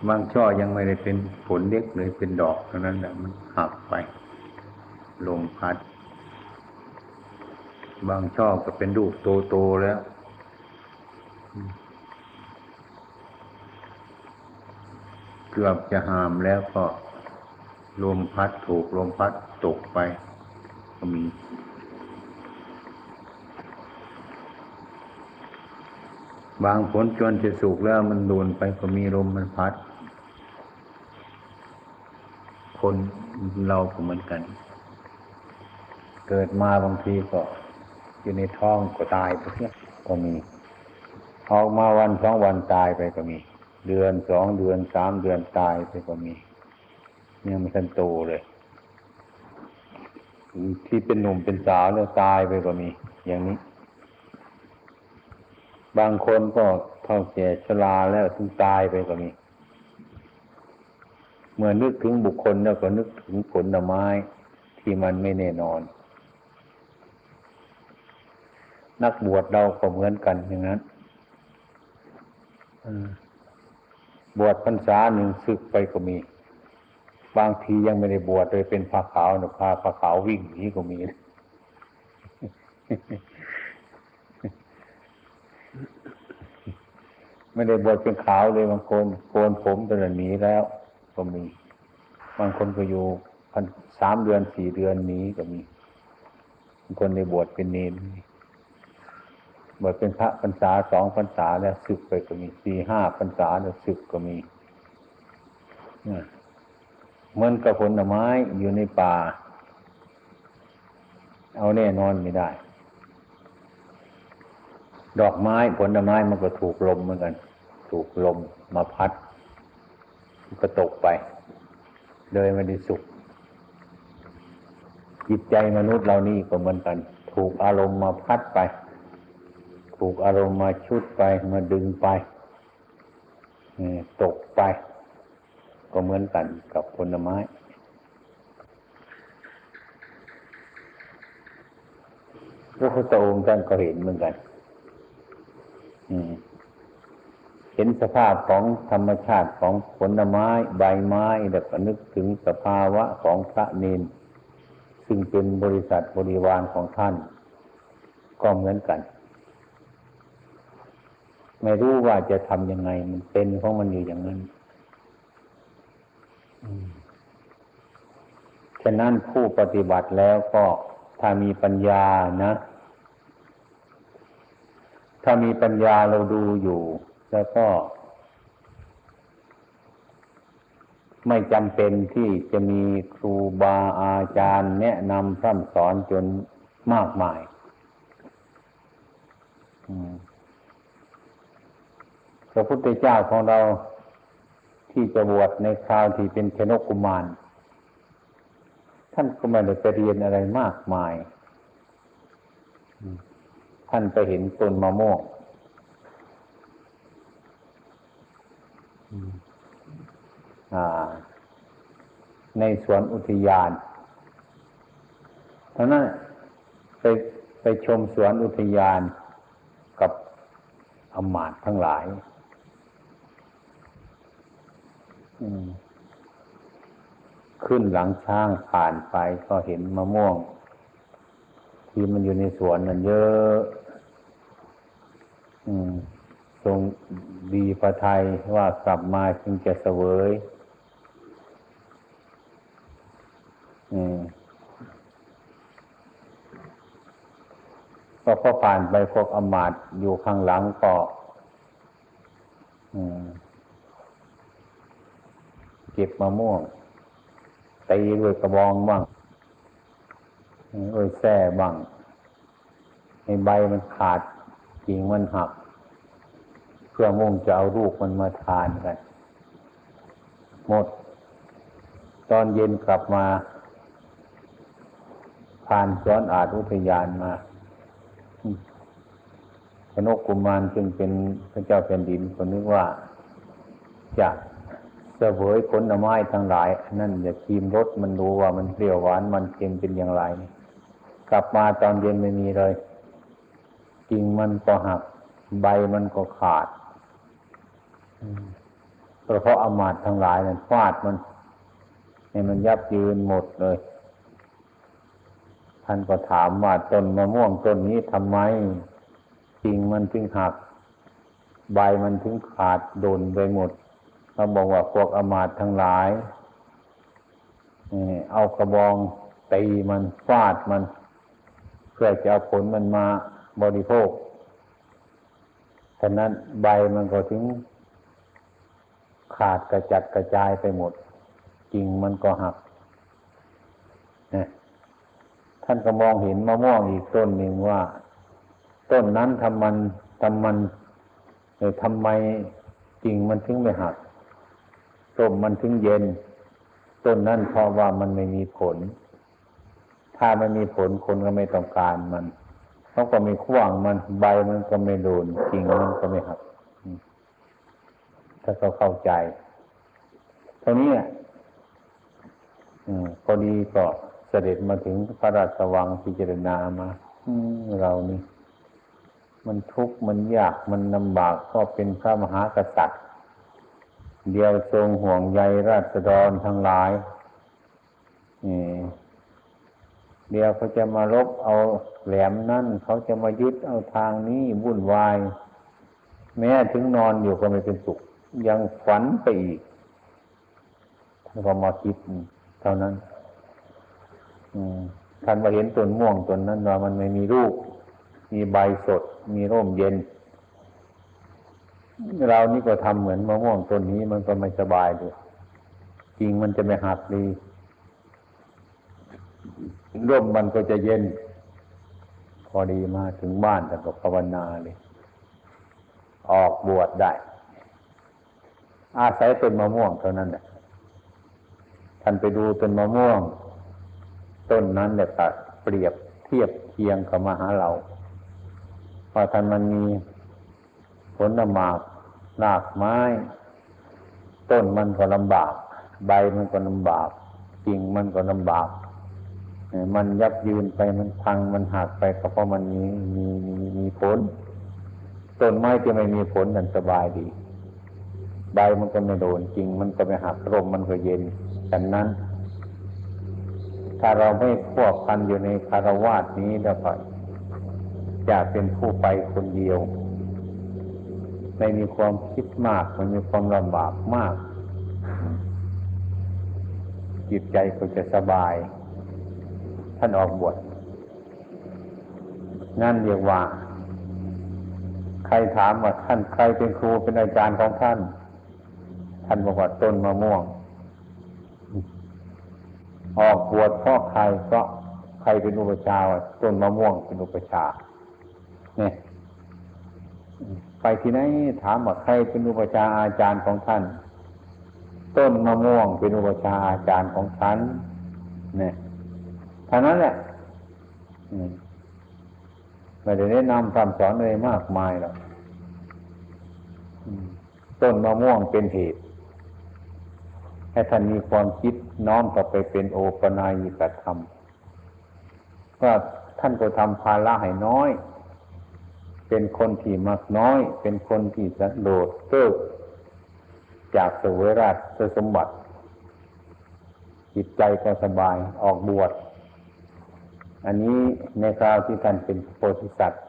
บางช่อยังไม่ได้เป็นผลเล็กเลยเป็นดอกเท่านั้นแหละมันหักไป ลมพัด บางช่อก็เป็นลูกโตๆแล้ว เกือบจะหามแล้วก็ลมพัดถูกลมพัดตกไป ก็มี บางผลจนจะสุกแล้วมันโดนไปก็มีลมมันพัด คนเราก็เหมือนกัน เกิดมาบางทีก็อยู่ในท้องก็ตายไปเนี่ยก็มี ออกมาวันสองวันตายไปก็มี เดือนสองเดือนสามเดือนตายไปก็มีเนี่ยมันทันโตเลยที่เป็นหนุ่มเป็นสาวแล้วตายไปก็มี อย่างนี้ บางคนก็เท่าแก่ชราแล้วถึงตายไปก็มี เมื่อนึกถึงบุคคลแล้วก็นึกถึงผลไม้ที่มันไม่แน่นอน นักบวชเราก็เหมือนกันอย่างนั้น บวชพรรษาหนึ่งศึกไปก็มี บางทียังไม่ได้บวชเลยเป็นผ้าขาวนะพาผ้าขาววิ่งหนีก็มีไม่ได้บวชเป็นขาวเลยบางคนโกนผมตอนนี้แล้ว ก็มี บางคนก็อยู่พันสามเดือนสี่เดือนนี้ก็มีบางคนได้บวชเป็นเนร บวชเป็นพระพรรษาสองพรรษาแล้วศึกไปก็มีสี่ห้าพรรษาแล้วศึกก็มีเหมือนกับผลไม้อยู่ในป่า เอาแน่นอนไม่ได้ ดอกไม้ผลไม้มันก็ถูกลมเหมือนกัน ถูกลมมาพัดมันก็ตกไป เลยไม่ได้สุข จิตใจมนุษย์เรานี่ก็เหมือนกัน ถูกอารมณ์มาพัดไป ถูกอารมณ์มาชุดไปมาดึงไปตกไป ก็เหมือนกันกับผลไม้พระพุทธองค์ท่านก็เห็นเหมือนกันเห็นสภาพของธรรมชาติของผลไม้ใบไม้แล้วก็นึกถึงสภาวะของพระเนนซึ่งเป็นบริษัทบริวารของท่าน ก็เหมือนกัน ไม่รู้ว่าจะทำยังไง มันเป็นของมันอยู่อย่างนั้นฉะนั้นผู้ปฏิบัติแล้วก็ถ้ามีปัญญานะ ถ้ามีปัญญาเราดูอยู่ แล้วก็ ไม่จำเป็นที่จะมีครูบาอาจารย์ แนะนำพร่ำสอนจนมากมาย พระพุทธเจ้าของเราที่จะบวชในคราวที่เป็นชนกกุมาร ท่านก็ไม่ได้ไปเรียนอะไรมากมาย ท่านไปเห็นต้นมะม่วงในสวนอุทยานเพราะนั้นไปไปชมสวนอุทยานกับอมาตทั้งหลาย ขึ้นหลังช้างผ่านไปก็เห็นมะม่วง ที่มันอยู่ในสวนนั่นเยอะทรงดีพระไทยว่ากลับมาจึงจะเสวยก็พอผ่านไปพวกอมาตอยู่ข้างหลังก็ เก็บมะม่วงตีด้วยกระบองบ้างด้วยแส้บ้างในใบมันขาดกิ่งมันหัก เพื่อมุ่งจะเอาลูกมันมาทานกัน หมด ตอนเย็นกลับมา ผ่านซ้อนอาจอุทยานมาพนกกุมารจึงเป็นพระเจ้าแผ่นดินคนนึกว่าจะ เสวยผลไม้ทั้งหลาย นั่นอย่าคีมรสมันดูว่ามันเปรี้ยวหวานมันเค็มเป็นอย่างไร กลับมาตอนเย็นไม่มีเลยกิ่งมันก็หัก ใบมันก็ขาดเพราะอามาตทั้งหลายนั้นฟาดมันให้มันยับยืนหมดเลย ท่านก็ถามว่าต้นมะม่วงต้นนี้ทำไมกิ่งมันถึงหัก ใบมันถึงขาดโดนไปหมด เขาบอกว่าพวกอมาตทั้งหลายเอากระบองตีมันฟาดมัน เพื่อจะเอาผลมันมาบริโภคฉะนั้นใบมันก็ถึงขาดกระจัดกระจายไปหมด กิ่งมันก็หักท่านก็มองเห็นมะม่วงอีกต้นหนึ่งว่า ต้นนั้นทำมันทำมันทำไมกิ่งมันถึงไม่หัก ต้มมันถึงเย็น ต้นนั้นเพราะว่ามันไม่มีผล ถ้าไม่มีผลคนก็ไม่ต้องการมันเขาก็ไม่ขว้างมันใบมันก็ไม่โดนกิ่งมันก็ไม่หักถ้าเขาเข้าใจเท่านี้อืมพอดีก็เสด็จมาถึงพระราชวังพิจารณามา อืมเรานี่ มันทุกข์มันยากมันลำบากก็เป็นพระมหากษัตริย์ เดียวทรงห่วงใยราษฎรทั้งหลายเดียวเขาจะมารบเอาแหลมนั่น เขาจะมายึดเอาทางนี้วุ่นวาย แม้ถึงนอนอยู่ก็ไม่เป็นสุข ยังฝันไปอีกท่านก็มาคิดเท่านั้น ท่านมาเห็นต้นม่วงต้นนั้นว่ามันไม่มีรูป มีใบสด มีร่มเย็น เรานี่ก็ทำเหมือนมะม่วงต้นนี้มันก็ไม่สบายดูจริงมันจะไม่หักดีร่มมันก็จะเย็น พอดีมาถึงบ้านแต่ก็ภาวนาเลย ออกบวชได้ อาศัยต้นมะม่วงเท่านั้นแหละท่านไปดูต้นมะม่วง ต้นนั้นแหละตัดเปรียบเทียบเคียงกับมาหาเราว่าท่านมันมี ผลหมากรากไม้ ต้นมันก็ลำบาก ใบมันก็ลำบากกิ่งมันก็ลำบาก มันยับยืนไปมันพังมันหักไปก็เพราะมันมีมีมีมีผล ต้นไม้ที่ไม่มีผลนั่นสบายดี ใบมันก็ไม่โดนจริงมันก็ไม่หักร่มมันก็เย็นฉะนั้น ถ้าเราไม่ควบพันอยู่ในคารวาสนี้แล้วก็จะเป็นผู้ไปคนเดียว ไม่มีความคิดมากไม่มีความลำบากมาก จิตใจก็จะสบาย ท่านออกบวชนั่นเรียกว่า ใครถามว่าท่านใครเป็นครูเป็นอาจารย์ของท่าน ท่านบอกว่าต้นมะม่วง ออกบวชเพราะใครก็ใครเป็นอุปชาย์ว่าต้นมะม่วงเป็นอุปชาย์เนี่ย ไปที่ไหนถามว่าใครเป็นอุปชาอาจารย์ของท่าน ต้นมะม่วงเป็นอุปชาอาจารย์ของฉันเนี่ยท่านั้นแหละไม่ได้แนะนำคำสอนอะไรมากมายหรอกต้นมะม่วงเป็นเหตุ ให้ท่านมีความคิดน้อมต่อไปเป็นโอปนายิกธรรมว่าท่านก็ทำภาระให้น้อย เป็นคนที่มักน้อย เป็นคนที่สันโดษเกิกจากเสวยราชสมบัติ จิตใจก็สบายออกบวช อันนี้ในคราวที่ท่านเป็นโพธิสัตว์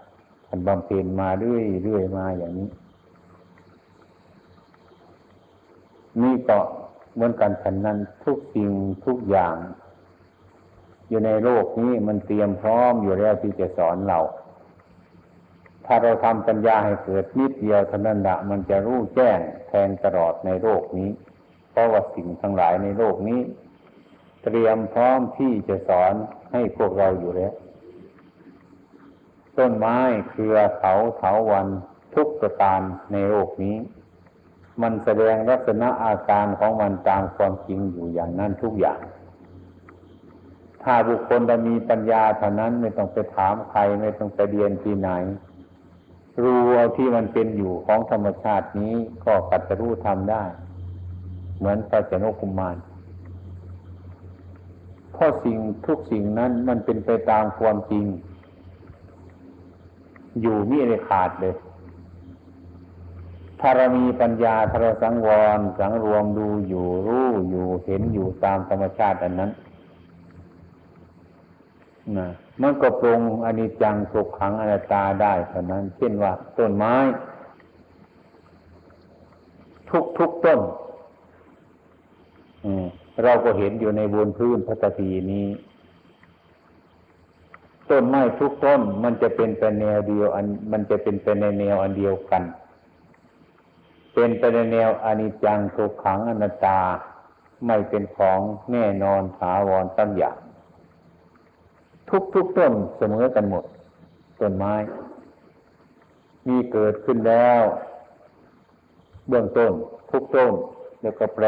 ท่านบำเพ็ญมาเรื่อยเรื่อยมาอย่างนี้ นี่ก็เหมือนกันฉันนั้นทุกสิ่งทุกอย่าง อยู่ในโลกนี้มันเตรียมพร้อมอยู่แล้วที่จะสอนเรา ถ้าเราทำปัญญาให้เกิดนิดเดียวเท่านั้นละมันจะรู้แจ้งแทงตลอดในโลกนี้ เพราะว่าสิ่งทั้งหลายในโลกนี้ เตรียมพร้อมที่จะสอนให้พวกเราอยู่แล้ว ต้นไม้เครือเขาเถาวันทุกประการในโลกนี้ มันแสดงลักษณะอาการของมันตามความจริงอยู่อย่างนั้นทุกอย่าง ถ้าบุคคลจะมีปัญญาเท่านั้นไม่ต้องไปถามใครไม่ต้องไปเรียนที่ไหน รู้เอาที่มันเป็นอยู่ของธรรมชาตินี้ก็กัดจะรู้ทำได้ เหมือนพระเจนกุมารเพราะสิ่งทุกสิ่งนั้นมันเป็นไปตามความจริง อยู่มิได้ขาดเลยถ้าเรามีปัญญาถ้าเราสังวร สังรวมดูอยู่รู้อยู่เห็นอยู่ตามธรรมชาติอันนั้นนะ มันก็ปรงอนิจจังทุกขังอนัตตาได้เท่านั้น เช่นว่าต้นไม้ ทุกทุกต้นเราก็เห็นอยู่ในบนพื้นพระตพีนี้ ต้นไม้ทุกต้น มันจะเป็นไปแนวเดียวอัน มันจะเป็นไปในแนวอันเดียวกัน เป็นไปในแนวอนิจจังทุกขังอนัตตา ไม่เป็นของแน่นอนถาวรตั้งอย่าง ทุกทุกต้นเสมอกันหมด ต้นไม้ มีเกิดขึ้นแล้ว เบื้องต้น ทุกต้น แล้วก็แปร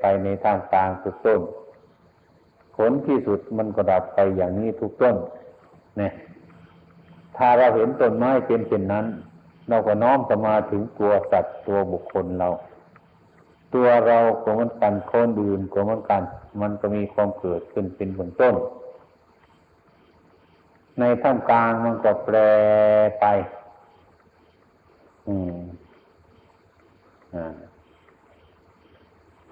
ไปในทางกลางทุกต้น ผลที่สุดมันก็ดับไปอย่างนี้ทุกต้นเนี่ยถ้าเราเห็นต้นไม้เป็นเช่นนั้น เราก็น้อมจะมาถึงตัวสัตว์ตัวบุคคลเรา ตัวเราก็มือนกันคนอื่นก็มือนกัน มันก็มีความเกิดขึ้นเป็นเบื้องต้น ในท่ามกลางมันก็แปรไป อืม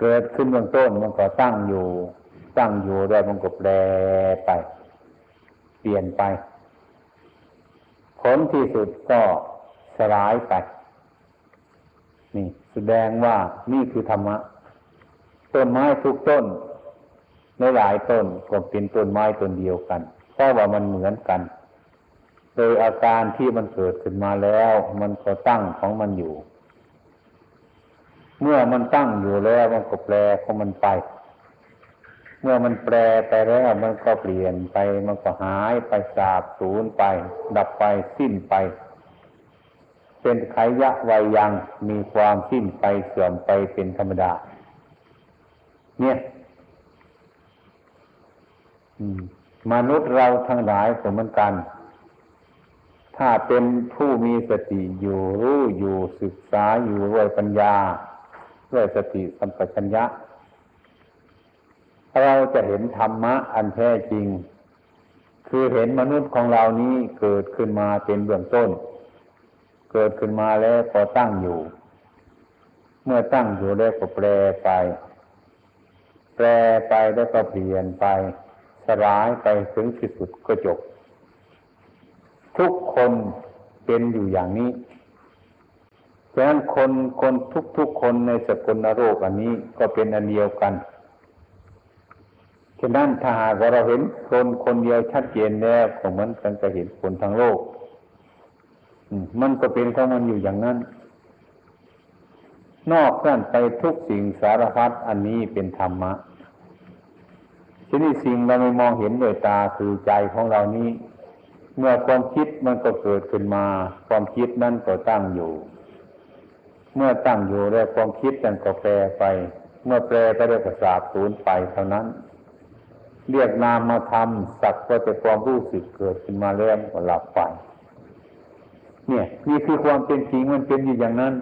เกิดขึ้นเบื้องต้นมันก็ตั้งอยู่ ตั้งอยู่ด้วมันก็แปรไป เปลี่ยนไป ผลที่สุดก็สลายไป นี่ แสดงว่านี่คือธรรมะ ต้นไม้ทุกต้นในหลายต้นก็เป็นต้นไม้ต้นเดียวกัน ราะว่ามันเหมือนกัน โดยอาการที่มันเกิดขึ้นมาแล้ว มันก็ตั้งของมันอยู่ เมื่อมันตั้งอยู่แล้วมันก็แปลของมันไป เมื่อมันแปรไปแล้วมันก็เปลี่ยนไป มันก็หายไปสาบสูญไป ดับไปสิ้นไปเป็นไขยะวัยยังมีความสิ้นไปเสื่อมไปเป็นธรรมดา เนี่ย อืม มนุษย์เราทั้งหลายก็เหมือนกัน ถ้าเป็นผู้มีสติอยู่รู้อยู่ศึกษาอยู่ด้วยปัญญา ด้วยสติสัมปชัญญะ เราจะเห็นธรรมะอันแท้จริง คือเห็นมนุษย์ของเรานี้เกิดขึ้นมาเป็นเบื้องต้น เกิดขึ้นมาแล้วก็ตั้งอยู่ เมื่อตั้งอยู่แล้วก็แปรไป แปรไปแล้วก็เปลี่ยนไป ลายไปถึงที่สุดก็จบ ทุกคนเป็นอยู่อย่างนี้ฉะนั้นคนคนทุกทุกคนในสกุลโรคอันนี้ก็เป็นอันเดียวกันฉะนั้นถ้าหากเราเห็นคนคนเดียวชัดเจนแล้วก็เหมือนกันจะเห็นคนทั้งโลกมันก็เป็นของมันอยู่อย่างนั้น นอกนั้นไปทุกสิ่งสารพัดอันนี้เป็นธรรมะ ทีนี้สิ่งเราไม่มองเห็นด้วยตาคือใจของเรานี้ เมื่อความคิดมันก็เกิดขึ้นมา ความคิดนั้นก็ตั้งอยู่ เมื่อตั้งอยู่แล้วความคิดนั้นก็แปรไป เมื่อแปรไปแล้วก็สาบสูญไปเท่านั้น เรียกนามมาทำสักก็จะความรู้สึกเกิดขึ้นมาแล้วก็หลับไปเนี่ยนี่คือความเป็นจริงมันเป็นอยู่อย่างนั้น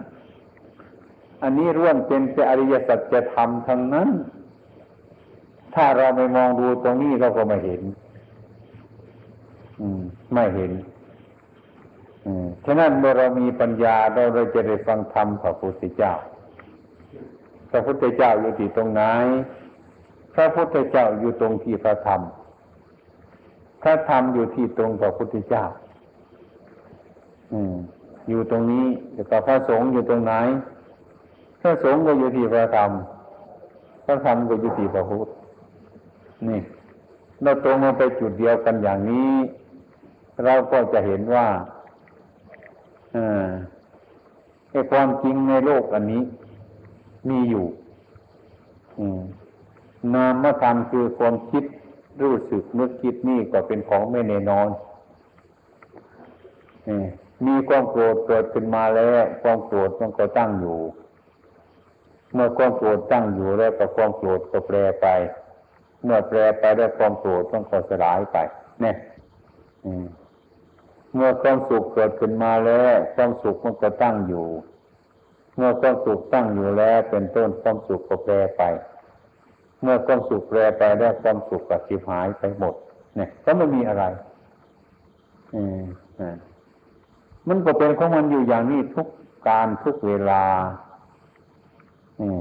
อันนี้ร่วมเป็นอริยสัจธรรมทั้งนั้น ถ้าเราไม่มองดูตรงนี้เราก็ไม่เห็น อืม ไม่เห็น อืมฉะนั้นเมื่อเรามีปัญญาเราเราจะได้ฟังธรรมพระพุทธเจ้า พระพุทธเจ้าอยู่ที่ตรงไหน พระพุทธเจ้าอยู่ตรงที่พระธรรม พระธรรมอยู่ที่ตรงพระพุทธเจ้า อืม อยู่ตรงนี้แล้วก็พระสงฆ์อยู่ตรงไหน พระสงฆ์ก็อยู่ที่พระธรรม พระธรรมก็อยู่ที่พระพุทธ นี่เราตรงมาไปจุดเดียวกันอย่างนี้ เราก็จะเห็นว่าไอ้ความจริงในโลกอันนี้ มีอยู่นามธรรมคือความคิดรู้สึกนึกคิดนี่ก็เป็นของไม่แน่นอนมีความโกรธเกิดขึ้นมาแล้ว ความโกรธมันก็ตั้งอยู่ เมื่อความโกรธตั้งอยู่แล้วก็ความโกรธก็แปรไป เมื่อแปรไปด้วยความโกรธต้องก็สลายไปเนี่ยเมื่อความสุขเกิดขึ้นมาแล้ว ความสุขมันก็ตั้งอยู่ เมื่อความสุขตั้งอยู่แล้ว เป็นต้นความสุขก็แปรไป เมื่อความสุขแปรไปแล้วความสุขก็สิบหายไปหมด เนี่ย ก็ไม่มีอะไรอืมมันก็เป็นของมันอยู่อย่างนี้ทุกการทุกเวลาอืม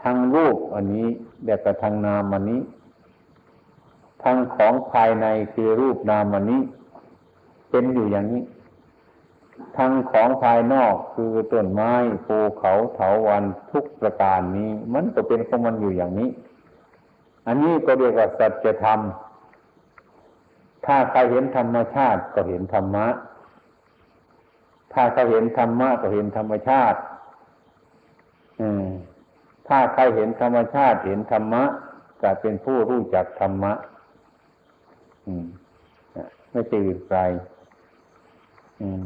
ทางรูปอันนี้แต่กับทางนามอันนี้ ทางของภายในคือรูปนามอันนี้ เป็นอยู่อย่างนี้ทางของภายนอกคือต้นไม้ภูเขาเถาวันทุกประการนี้ มันก็เป็นของมันอยู่อย่างนี้ อันนี้ก็เรียกว่าสัจธรรมถ้าใครเห็นธรรมชาติก็เห็นธรรมะ ถ้าเขาเห็นธรรมะก็เห็นธรรมชาติ อืม ถ้าใครเห็นธรรมชาติเห็นธรรมะจะเป็นผู้รู้จักธรรมะ ไม่ใช่อื่นไกลอืม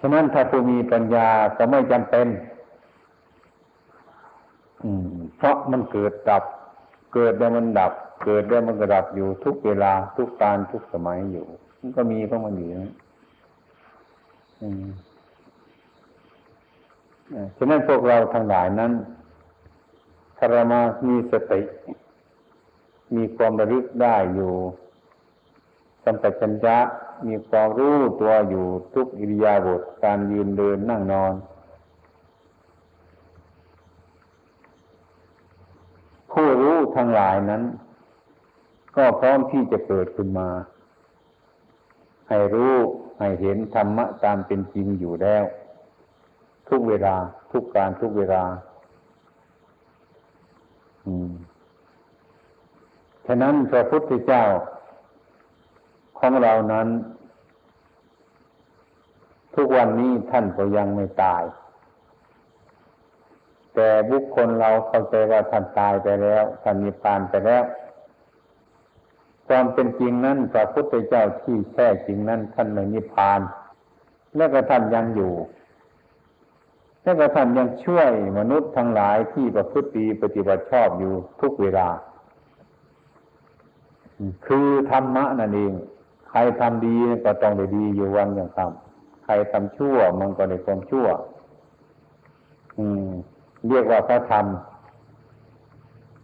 ฉะนั้นถ้าผู้มีปัญญาก็ไม่จำเป็นอืมเพราะมันเกิดดับ เกิดแล้วมันดับ เกิดแล้วมันก็ดับอยู่ทุกเวลาทุกการทุกสมัยอยู่ มันก็มีเพราะมันอยู่นะฉะนั้นพวกเราทั้งหลายนั้นถ้าเรามามีสติ มีความระลึกได้อยู่สัมปชัญญะมีความรู้ตัวอยู่ทุกอิริยาบถการยืนเดินนั่งนอน ผู้รู้ทั้งหลายนั้น ก็พร้อมที่จะเกิดขึ้นมา ให้รู้ให้เห็นธรรมะตามเป็นจริงอยู่แล้ว ทุกเวลาทุกการทุกเวลา อืม ฉะนั้นพระพุทธเจ้าของเรานั้น ทุกวันนี้ท่านก็ยังไม่ตาย แต่บุคคลเราเข้าใจว่าท่านตายไปแล้วท่านมีปานไปแล้ว ความเป็นจริงนั้นพระพุทธเจ้าที่แท้จริงนั้นท่านไม่นิพพาน แล้วก็ท่านยังอยู่แล้วก็ท่านยังช่วยมนุษย์ทั้งหลายที่ประพฤติปฏิบัติชอบอยู่ทุกเวลา คือธรรมะนั่นเอง ใครทำดีก็ต้องได้ดีอยู่วันอย่างคำใครทำชั่วมันก็ได้ความชั่ว อืม เรียกว่าพระธรรม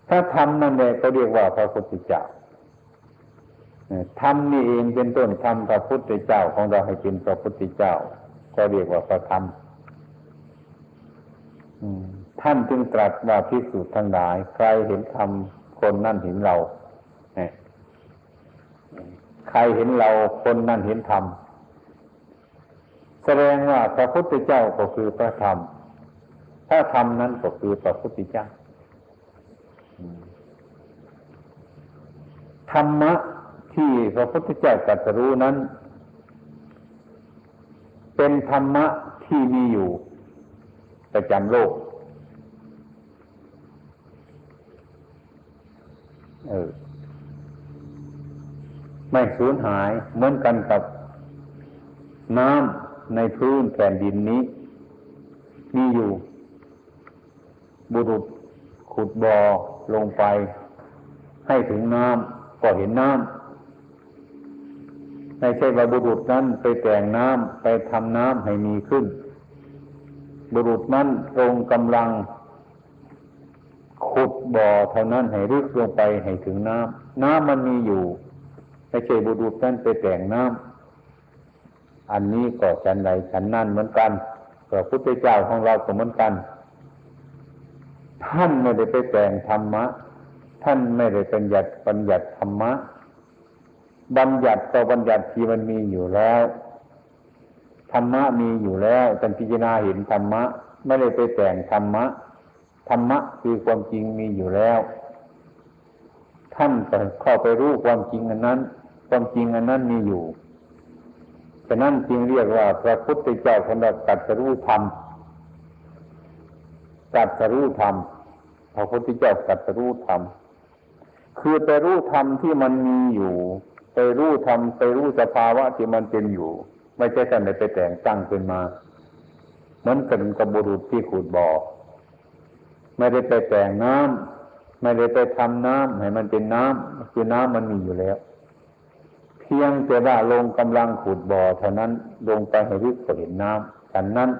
พระธรรมนั่นเองก็เรียกว่าพระพุทธเจ้าธรรมนี่เองเป็นต้นธรรมพระพุทธเจ้าของเราให้เป็นพระพุทธเจ้า ก็เรียกว่าพระธรรมท่านจึงตรัสว่าพิสูจน์ทั้งหลาย ใครเห็นธรรมคนนั่นเห็นเรา ใครเห็นเราคนนั่นเห็นธรรมแสดงว่าพระพุทธเจ้าก็คือพระธรรมพระธรรมนั้นก็คือพระพุทธเจ้าธรรมะที่พระพุทธเจ้าตรัสรู้นั้น เป็นธรรมะที่มีอยู่ประจำโลก เออ ไม่สูญหายเหมือนกันกับน้ำในพื้นแผ่นดินนี้ มีอยู่ บุรุษขุดบ่อลงไป ให้ถึงน้ำก็เห็นน้ำไม่ใช่ว่าบุรุษนั้นไปแต่งน้ำไปทำน้ำให้มีขึ้น บุรุษนั้นตรงกำลัง ขุดบ่อเท่านั้นให้ลึกลงไปให้ถึงน้ำน้ำมันมีอยู่ ไม่ใช่บุรุษนั้นไปแต่งน้ำอันนี้ก็ฉันใดฉันนั่นเหมือนกันพระพุทธเจ้าของเราก็เหมือนกัน ท่านไม่ได้ไปแต่งธรรมะ ท่านไม่ได้เป็นหยัดบัญญัติธรรมะ บัญญัติต่อบัญญัติที่มันมีอยู่แล้ว ธรรมะมีอยู่แล้วท่านพิจารณาเห็นธรรมะ ไม่ได้ไปแต่งธรรมะ ธรรมะคือความจริงมีอยู่แล้ว ท่านก็เข้าไปรู้ความจริงอันนั้น ความจริงอันนั้นมีอยู่ฉะนั้นจึงเรียกว่าพระพุทธเจ้าคนเราตัดสรู้ธรรมตัดสรู้ธรรมพระพุทธเจ้าตัดสรู้ธรรมคือไปรู้ธรรมที่มันมีอยู่ ไปรู้ธรรมไปรู้สภาวะที่มันเป็นอยู่ ไม่ใช่ท่านไปแต่งตั้งขึ้นมาเหมือนกันกับบุรุษที่ขุดบ่อไม่ได้ไปแต่งน้ำไม่ได้ไปทำน้ำให้มันเป็นน้ำคือน้ำมันมีอยู่แล้ว เพียงแต่ว่าลงกำลังขุดบ่อเท่านั้นลงไปให้ลึกก็เห็นน้ำฉันนั้น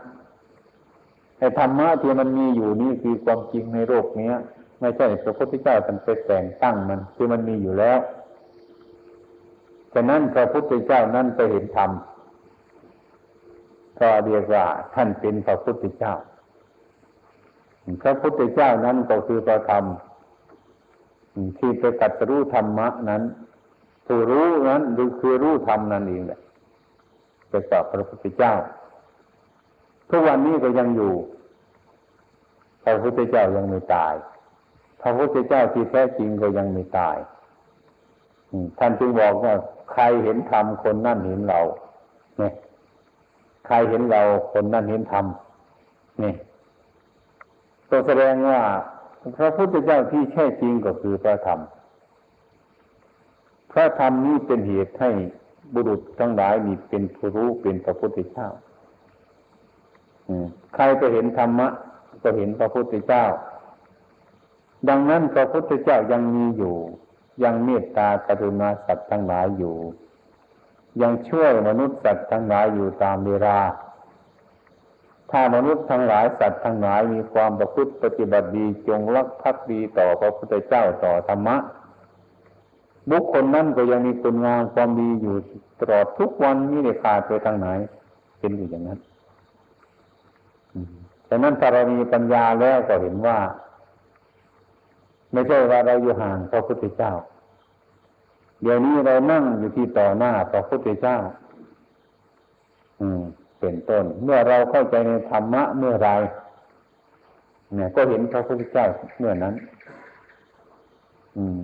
ไอ้ธรรมะที่มันมีอยู่นี่คือความจริงในโลกเนี้ย ไม่ใช่พระพุทธเจ้าท่านไปแต่งตั้งมัน คือมันมีอยู่แล้วฉะนั้นพระพุทธเจ้านั้นไปเห็นธรรมก็เรียกว่าท่านเป็นพระพุทธเจ้า พระพุทธเจ้านั้นก็คือพระธรรมที่ไปกัดรู้ธรรมะนั้น ผู้รู้นั้นคือรู้ธรรมนั่นเองแหละไปกับพระพุทธเจ้า ทุกวันนี้ก็ยังอยู่ พระพุทธเจ้ายังไม่ตาย พระพุทธเจ้าที่แท้จริงก็ยังไม่ตายท่านจึงบอกว่าใครเห็นธรรมคนนั่นเห็นเราเนี่ยใครเห็นเราคนนั่นเห็นธรรมนี่ก็แสดงว่า พระพุทธเจ้าที่แท้จริงก็คือพระธรรม พระธรรมนี้เป็นเหตุให้บุรุษทั้งหลายมีเป็นผู้รู้เป็นพระพุทธเจ้าใครก็เห็นธรรมะ ก็เห็นพระพุทธเจ้า ดังนั้นพระพุทธเจ้ายังมีอยู่ ยังเมตตากรุณาสัตว์ทั้งหลายอยู่ ยังช่วยมนุษย์สัตว์ทั้งหลายอยู่ตามเวลา ถ้ามนุษย์ทั้งหลายสัตว์ทั้งหลายมีความประพฤติปฏิบัติดีจงรักภักดีต่อพระพุทธเจ้าต่อธรรมะ บุคคลนั้นก็ยังมีคุณงามความดีอยู่ตลอดทุกวันนี้ในขาดไปทางไหน เป็นอยู่อย่างนั้นดังนั้นถ้าเรามีปัญญาแล้วก็เห็นว่า ไม่ใช่ว่าเราอยู่ห่างพระพุทธเจ้า เดี๋ยวนี้เรานั่งอยู่ที่ต่อหน้าพระพุทธเจ้า อืม เป็นต้น เมื่อเราเข้าใจในธรรมะเมื่อไรเนี่ย ก็เห็นพระพุทธเจ้าเมื่อนั้น อืม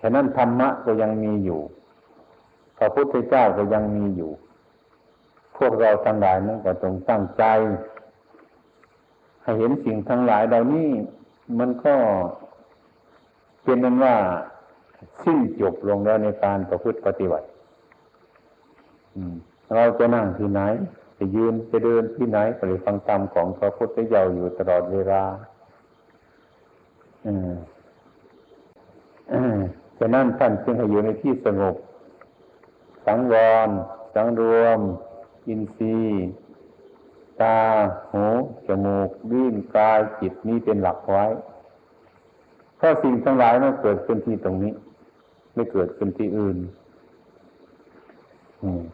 ฉะนั้นธรรมะก็ยังมีอยู่พระพุทธเจ้าก็ยังมีอยู่ พวกเราทั้งหลายนั้นก็ต้องตั้งใจ ให้เห็นสิ่งทั้งหลายเหล่านี้มันก็เป็นนั้นว่าสิ้นจบลงแล้วในการประพฤติปฏิบัติเราจะนั่งที่ไหน จะยืนจะเดินที่ไหนก็เลยฟังธรรมของพระพุทธเจ้าอยู่ตลอดเวลา อืม ฉะนั้นท่านจึงให้อยู่ในที่สงบ สังวร สังรวม อินทรีย์ ตา หู จมูกลิ้นกาย จิตนี้เป็นหลักไว้ เพราะสิ่งทั้งหลายมันเกิดขึ้นที่ตรงนี้ ไม่เกิดขึ้นที่อื่น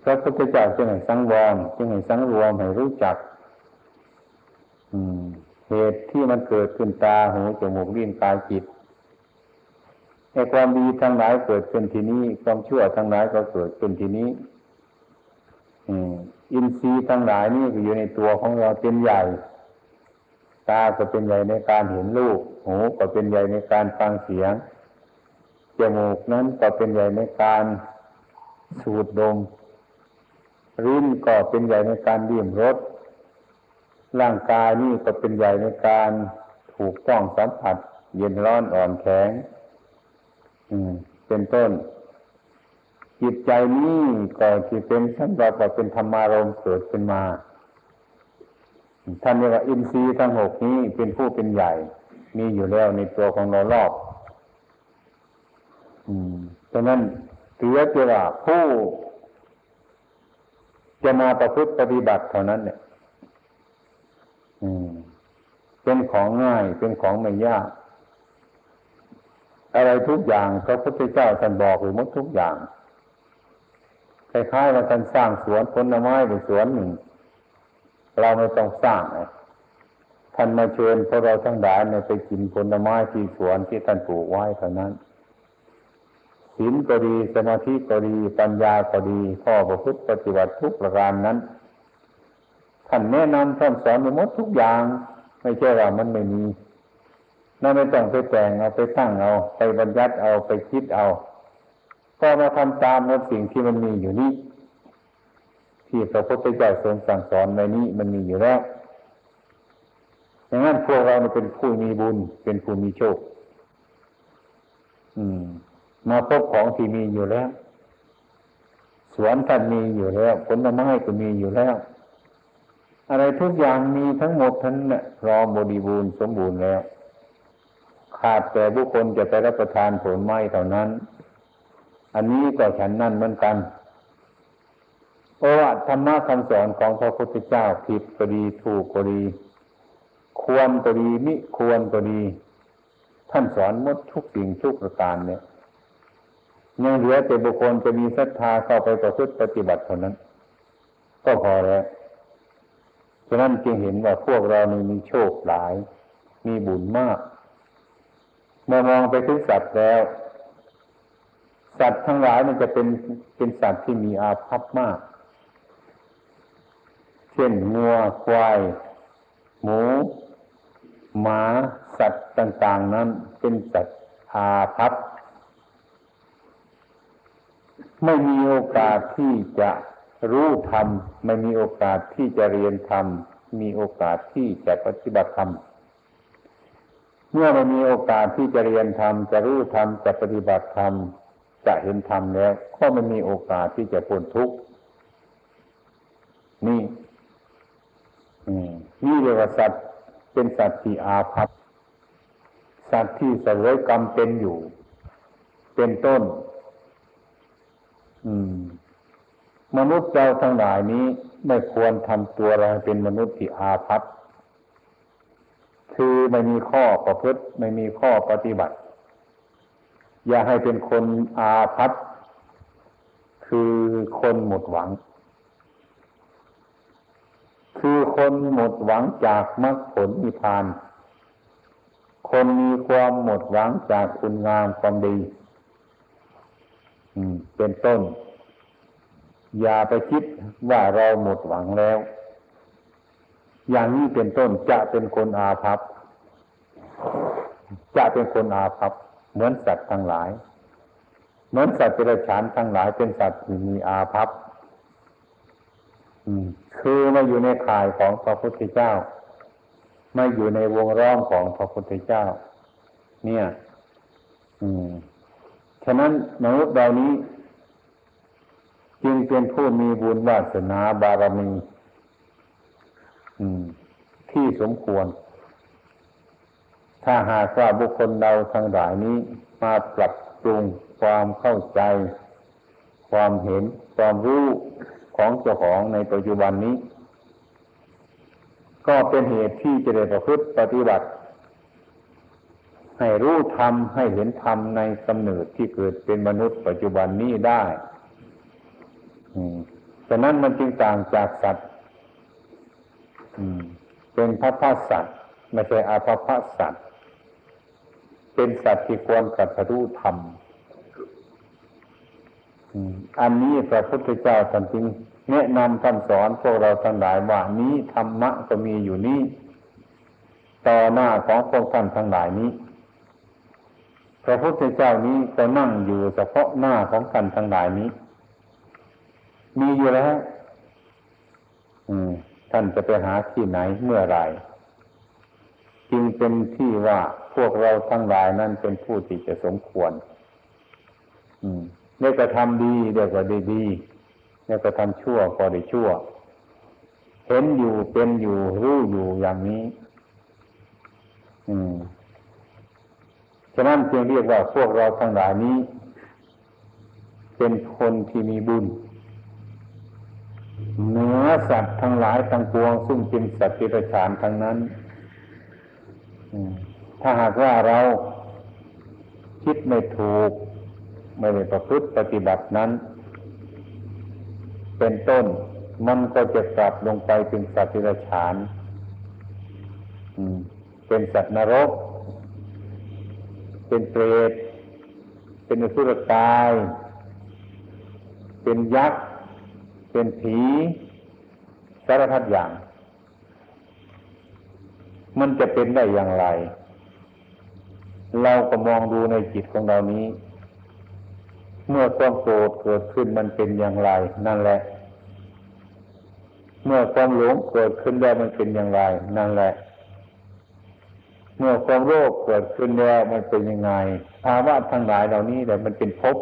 พระพุทธเจ้าจึงให้สังวรจึงให้สังรวมให้รู้จักเหตุที่มันเกิดขึ้นตาหูจมูกลิ้นกายจิต ไอ้ความดีทั้งหลายเกิดขึ้นที่นี้ ความชั่วทั้งหลายก็เกิดขึ้นที่นี้อินทรีย์ทั้งหลายนี่ก็อยู่ในตัวของเราเป็นใหญ่ ตาก็เป็นใหญ่ในการเห็นรูปหูก็เป็นใหญ่ในการฟังเสียงจมูกนั้นก็เป็นใหญ่ในการสูดดมริ้นก็เป็นใหญ่ในการดื่มรสร่างกายนี่ก็เป็นใหญ่ในการถูกต้องสัมผัส เย็นร้อนอ่อนแข็ง เป็นต้น จิตใจนี้ก็ที่เป็นสำหรับว่าเป็นธรรมารมเกิดขึ้นมาท่านเรียกว่าอินทรีย์ทั้งหกนี้เป็นผู้เป็นใหญ่ มีอยู่แล้วในตัวของเรารอบอืมดังนั้นถือว่าผู้ จะมาประพฤติปฏิบัติเท่านั้น เนี่ยเป็นของง่ายเป็นของไม่ยาก อะไรทุกอย่างพระพุทธเจ้าท่านบอกหรือมดทุกอย่างคล้ายๆว่าท่านสร้างสวนผลไม้หรือสวนหนึ่ง เราไม่ต้องสร้างนะท่านมาเชิญพวกเราทั้งหลายไปกินผลไม้ที่สวนที่ท่านปลูกไว้เท่านั้นศีลก็ดีสมาธิก็ดีปัญญาก็ดีข้อประพฤติปฏิบัติทุกประการนั้นท่านแนะนำท่านสอนในหมดทุกอย่าง ไม่ใช่ว่ามันไม่มี นั่นไม่ต้องไปแต่งเอาไปตั้งเอา ไปบัญญัติเอาไปคิดเอา ก็มาทำตามในสิ่งที่มันมีอยู่นี้ที่พระพุทธเจ้าทรงสั่งสอนในนี้มันมีอยู่แล้วอย่างนั้นพวกเราเป็นผู้มีบุญ เป็นผู้มีโชค อืม มาพบของที่มีอยู่แล้ว สวนท่านมีอยู่แล้วผลไม้ก็มีอยู่แล้ว อะไรทุกอย่างมีทั้งหมดทั้งนั้นพร้อมบริบูรณ์สมบูรณ์แล้ว ขาดแต่บุคคลจะไปรับประทานผลไม้เท่านั้น อันนี้ก็ฉันนั่นเหมือนกัน เพราะว่าธรรมะคำสอนของพระพุทธเจ้าผิดก็ดีถูกก็ดี ควรก็ดีมิควรก็ดี ท่านสอนหมดทุกสิ่งทุกประการเนี่ยยังเหลือแต่บุคคลจะมีศรัทธาเข้าไปประพฤติปฏิบัติเท่านั้น ก็พอแล้วฉะนั้นจึงเห็นว่าพวกเรานี่มีโชคหลาย มีบุญมาก เมื่อมองไปถึงสัตว์แล้ว สัตว์ทั้งหลายมันจะเป็นเป็นสัตว์ที่มีอาภัพมาก เช่นงัวควาย หมู หมา สัตว์ต่าง ๆ นั้น เป็นสัตว์อาภัพไม่มีโอกาสที่จะรู้ธรรม ไม่มีโอกาสที่จะเรียนธรรม มีโอกาสที่จะปฏิบัติธรรม เมื่อไม่มีโอกาสที่จะเรียนธรรมจะรู้ธรรมจะปฏิบัติธรรมจะเห็นธรรมแล้ว ก็ไม่มีโอกาสที่จะพ้นทุกข์นี่นี่เรียกว่าสัตว์เป็นสัตว์ที่อาภัพสัตว์ที่สวยกรรมเป็นอยู่ เป็นต้น อืม มนุษย์เราทั้งหลายนี้ไม่ควรทำตัวเราเป็นมนุษย์ที่อาภัพ คือไม่มีข้อประพฤติไม่มีข้อปฏิบัติ อย่าให้เป็นคนอาภัพคือคนหมดหวัง คือคนหมดหวังจากมรรคผลนิพพาน คนมีความหมดหวังจากคุณงามความดีเป็นต้น อย่าไปคิดว่าเราหมดหวังแล้ว อย่างนี้เป็นต้นจะเป็นคนอาภัพจะเป็นคนอาภัพเหมือนสัตว์ทั้งหลาย เหมือนสัตว์เดรัจฉานทั้งหลาย เป็นสัตว์ที่มีอาภัพคือมาอยู่ในข่ายของพระพุทธเจ้าไม่อยู่ในวงล้อมของพระพุทธเจ้า เนี่ย อืมฉะนั้นมนุษย์เหล่านี้ จึงเป็นผู้มีบุญวาสนาบารมี ที่สมควร ถ้าหากว่าบุคคลเราทั้งหลายนี้มาปรับปรุงความเข้าใจ ความเห็น ความรู้ของเจ้าของในปัจจุบันนี้ ก็เป็นเหตุที่จะได้ประพฤติปฏิบัติ ให้รู้ธรรมให้เห็นธรรมในกำเนิดที่เกิดเป็นมนุษย์ปัจจุบันนี้ได้ฉะนั้นมันจึงต่างจากสัตว์ เป็นพระพาสัตว์ไม่ใช่อาภพสัตว์เป็นสัตว์ที่ควรกัตรู้ธรรมอันนี้พระพุทธเจ้าท่านจึงแนะนำท่านสอนพวกเราทั้งหลายว่านี้ธรรมะก็มีอยู่นี้ต่อหน้าของพวกท่านทั้งหลายนี้ พระพุทธเจ้านี้ก็นั่งอยู่เฉพาะหน้าของท่านทั้งหลายนี้ มีอยู่แล้ว อืม ท่านจะไปหาที่ไหนเมื่อไรจึงเป็นที่ว่าพวกเราทั้งหลายนั่นเป็นผู้ที่จะสมควรได้กระทำดีเดียวก็ด้ดีได้กระทำชั่วก็ได้ชั่ว เห็นอยู่เป็นอยู่รู้อยู่อย่างนี้ อืมฉะนั้นจึงเรียกว่าพวกเราทั้งหลายนี้ เป็นคนที่มีบุญ เหนือสัตว์ทั้งหลายทั้งปวง ซึ่งเป็นสัตว์ที่ประชานทั้งนั้นถ้าหากว่าเราคิดไม่ถูก ไม่ได้ประพฤติปฏิบัตินั้น เป็นต้นมันก็จะกลับลงไปเป็นสัตว์ที่ประชานเป็นสัตว์นรก เป็นเปรต เป็นอสุรกาย เป็นยักษ์ เป็นผีสารพัดอย่าง มันจะเป็นได้อย่างไร เราก็มองดูในจิตของเรานี้ เมื่อความโกรธเกิดขึ้นมันเป็นอย่างไร นั่นแหละ เมื่อความหลงเกิดขึ้นแล้วมันเป็นอย่างไร นั่นแหละ เมื่อความโรคเกิดขึ้นแล้วมันเป็นยังไงภาวะทั้งหลายเหล่านี้แต่มันเป็นภพ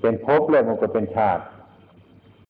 เป็นภพแล้วมันก็เป็นชาติ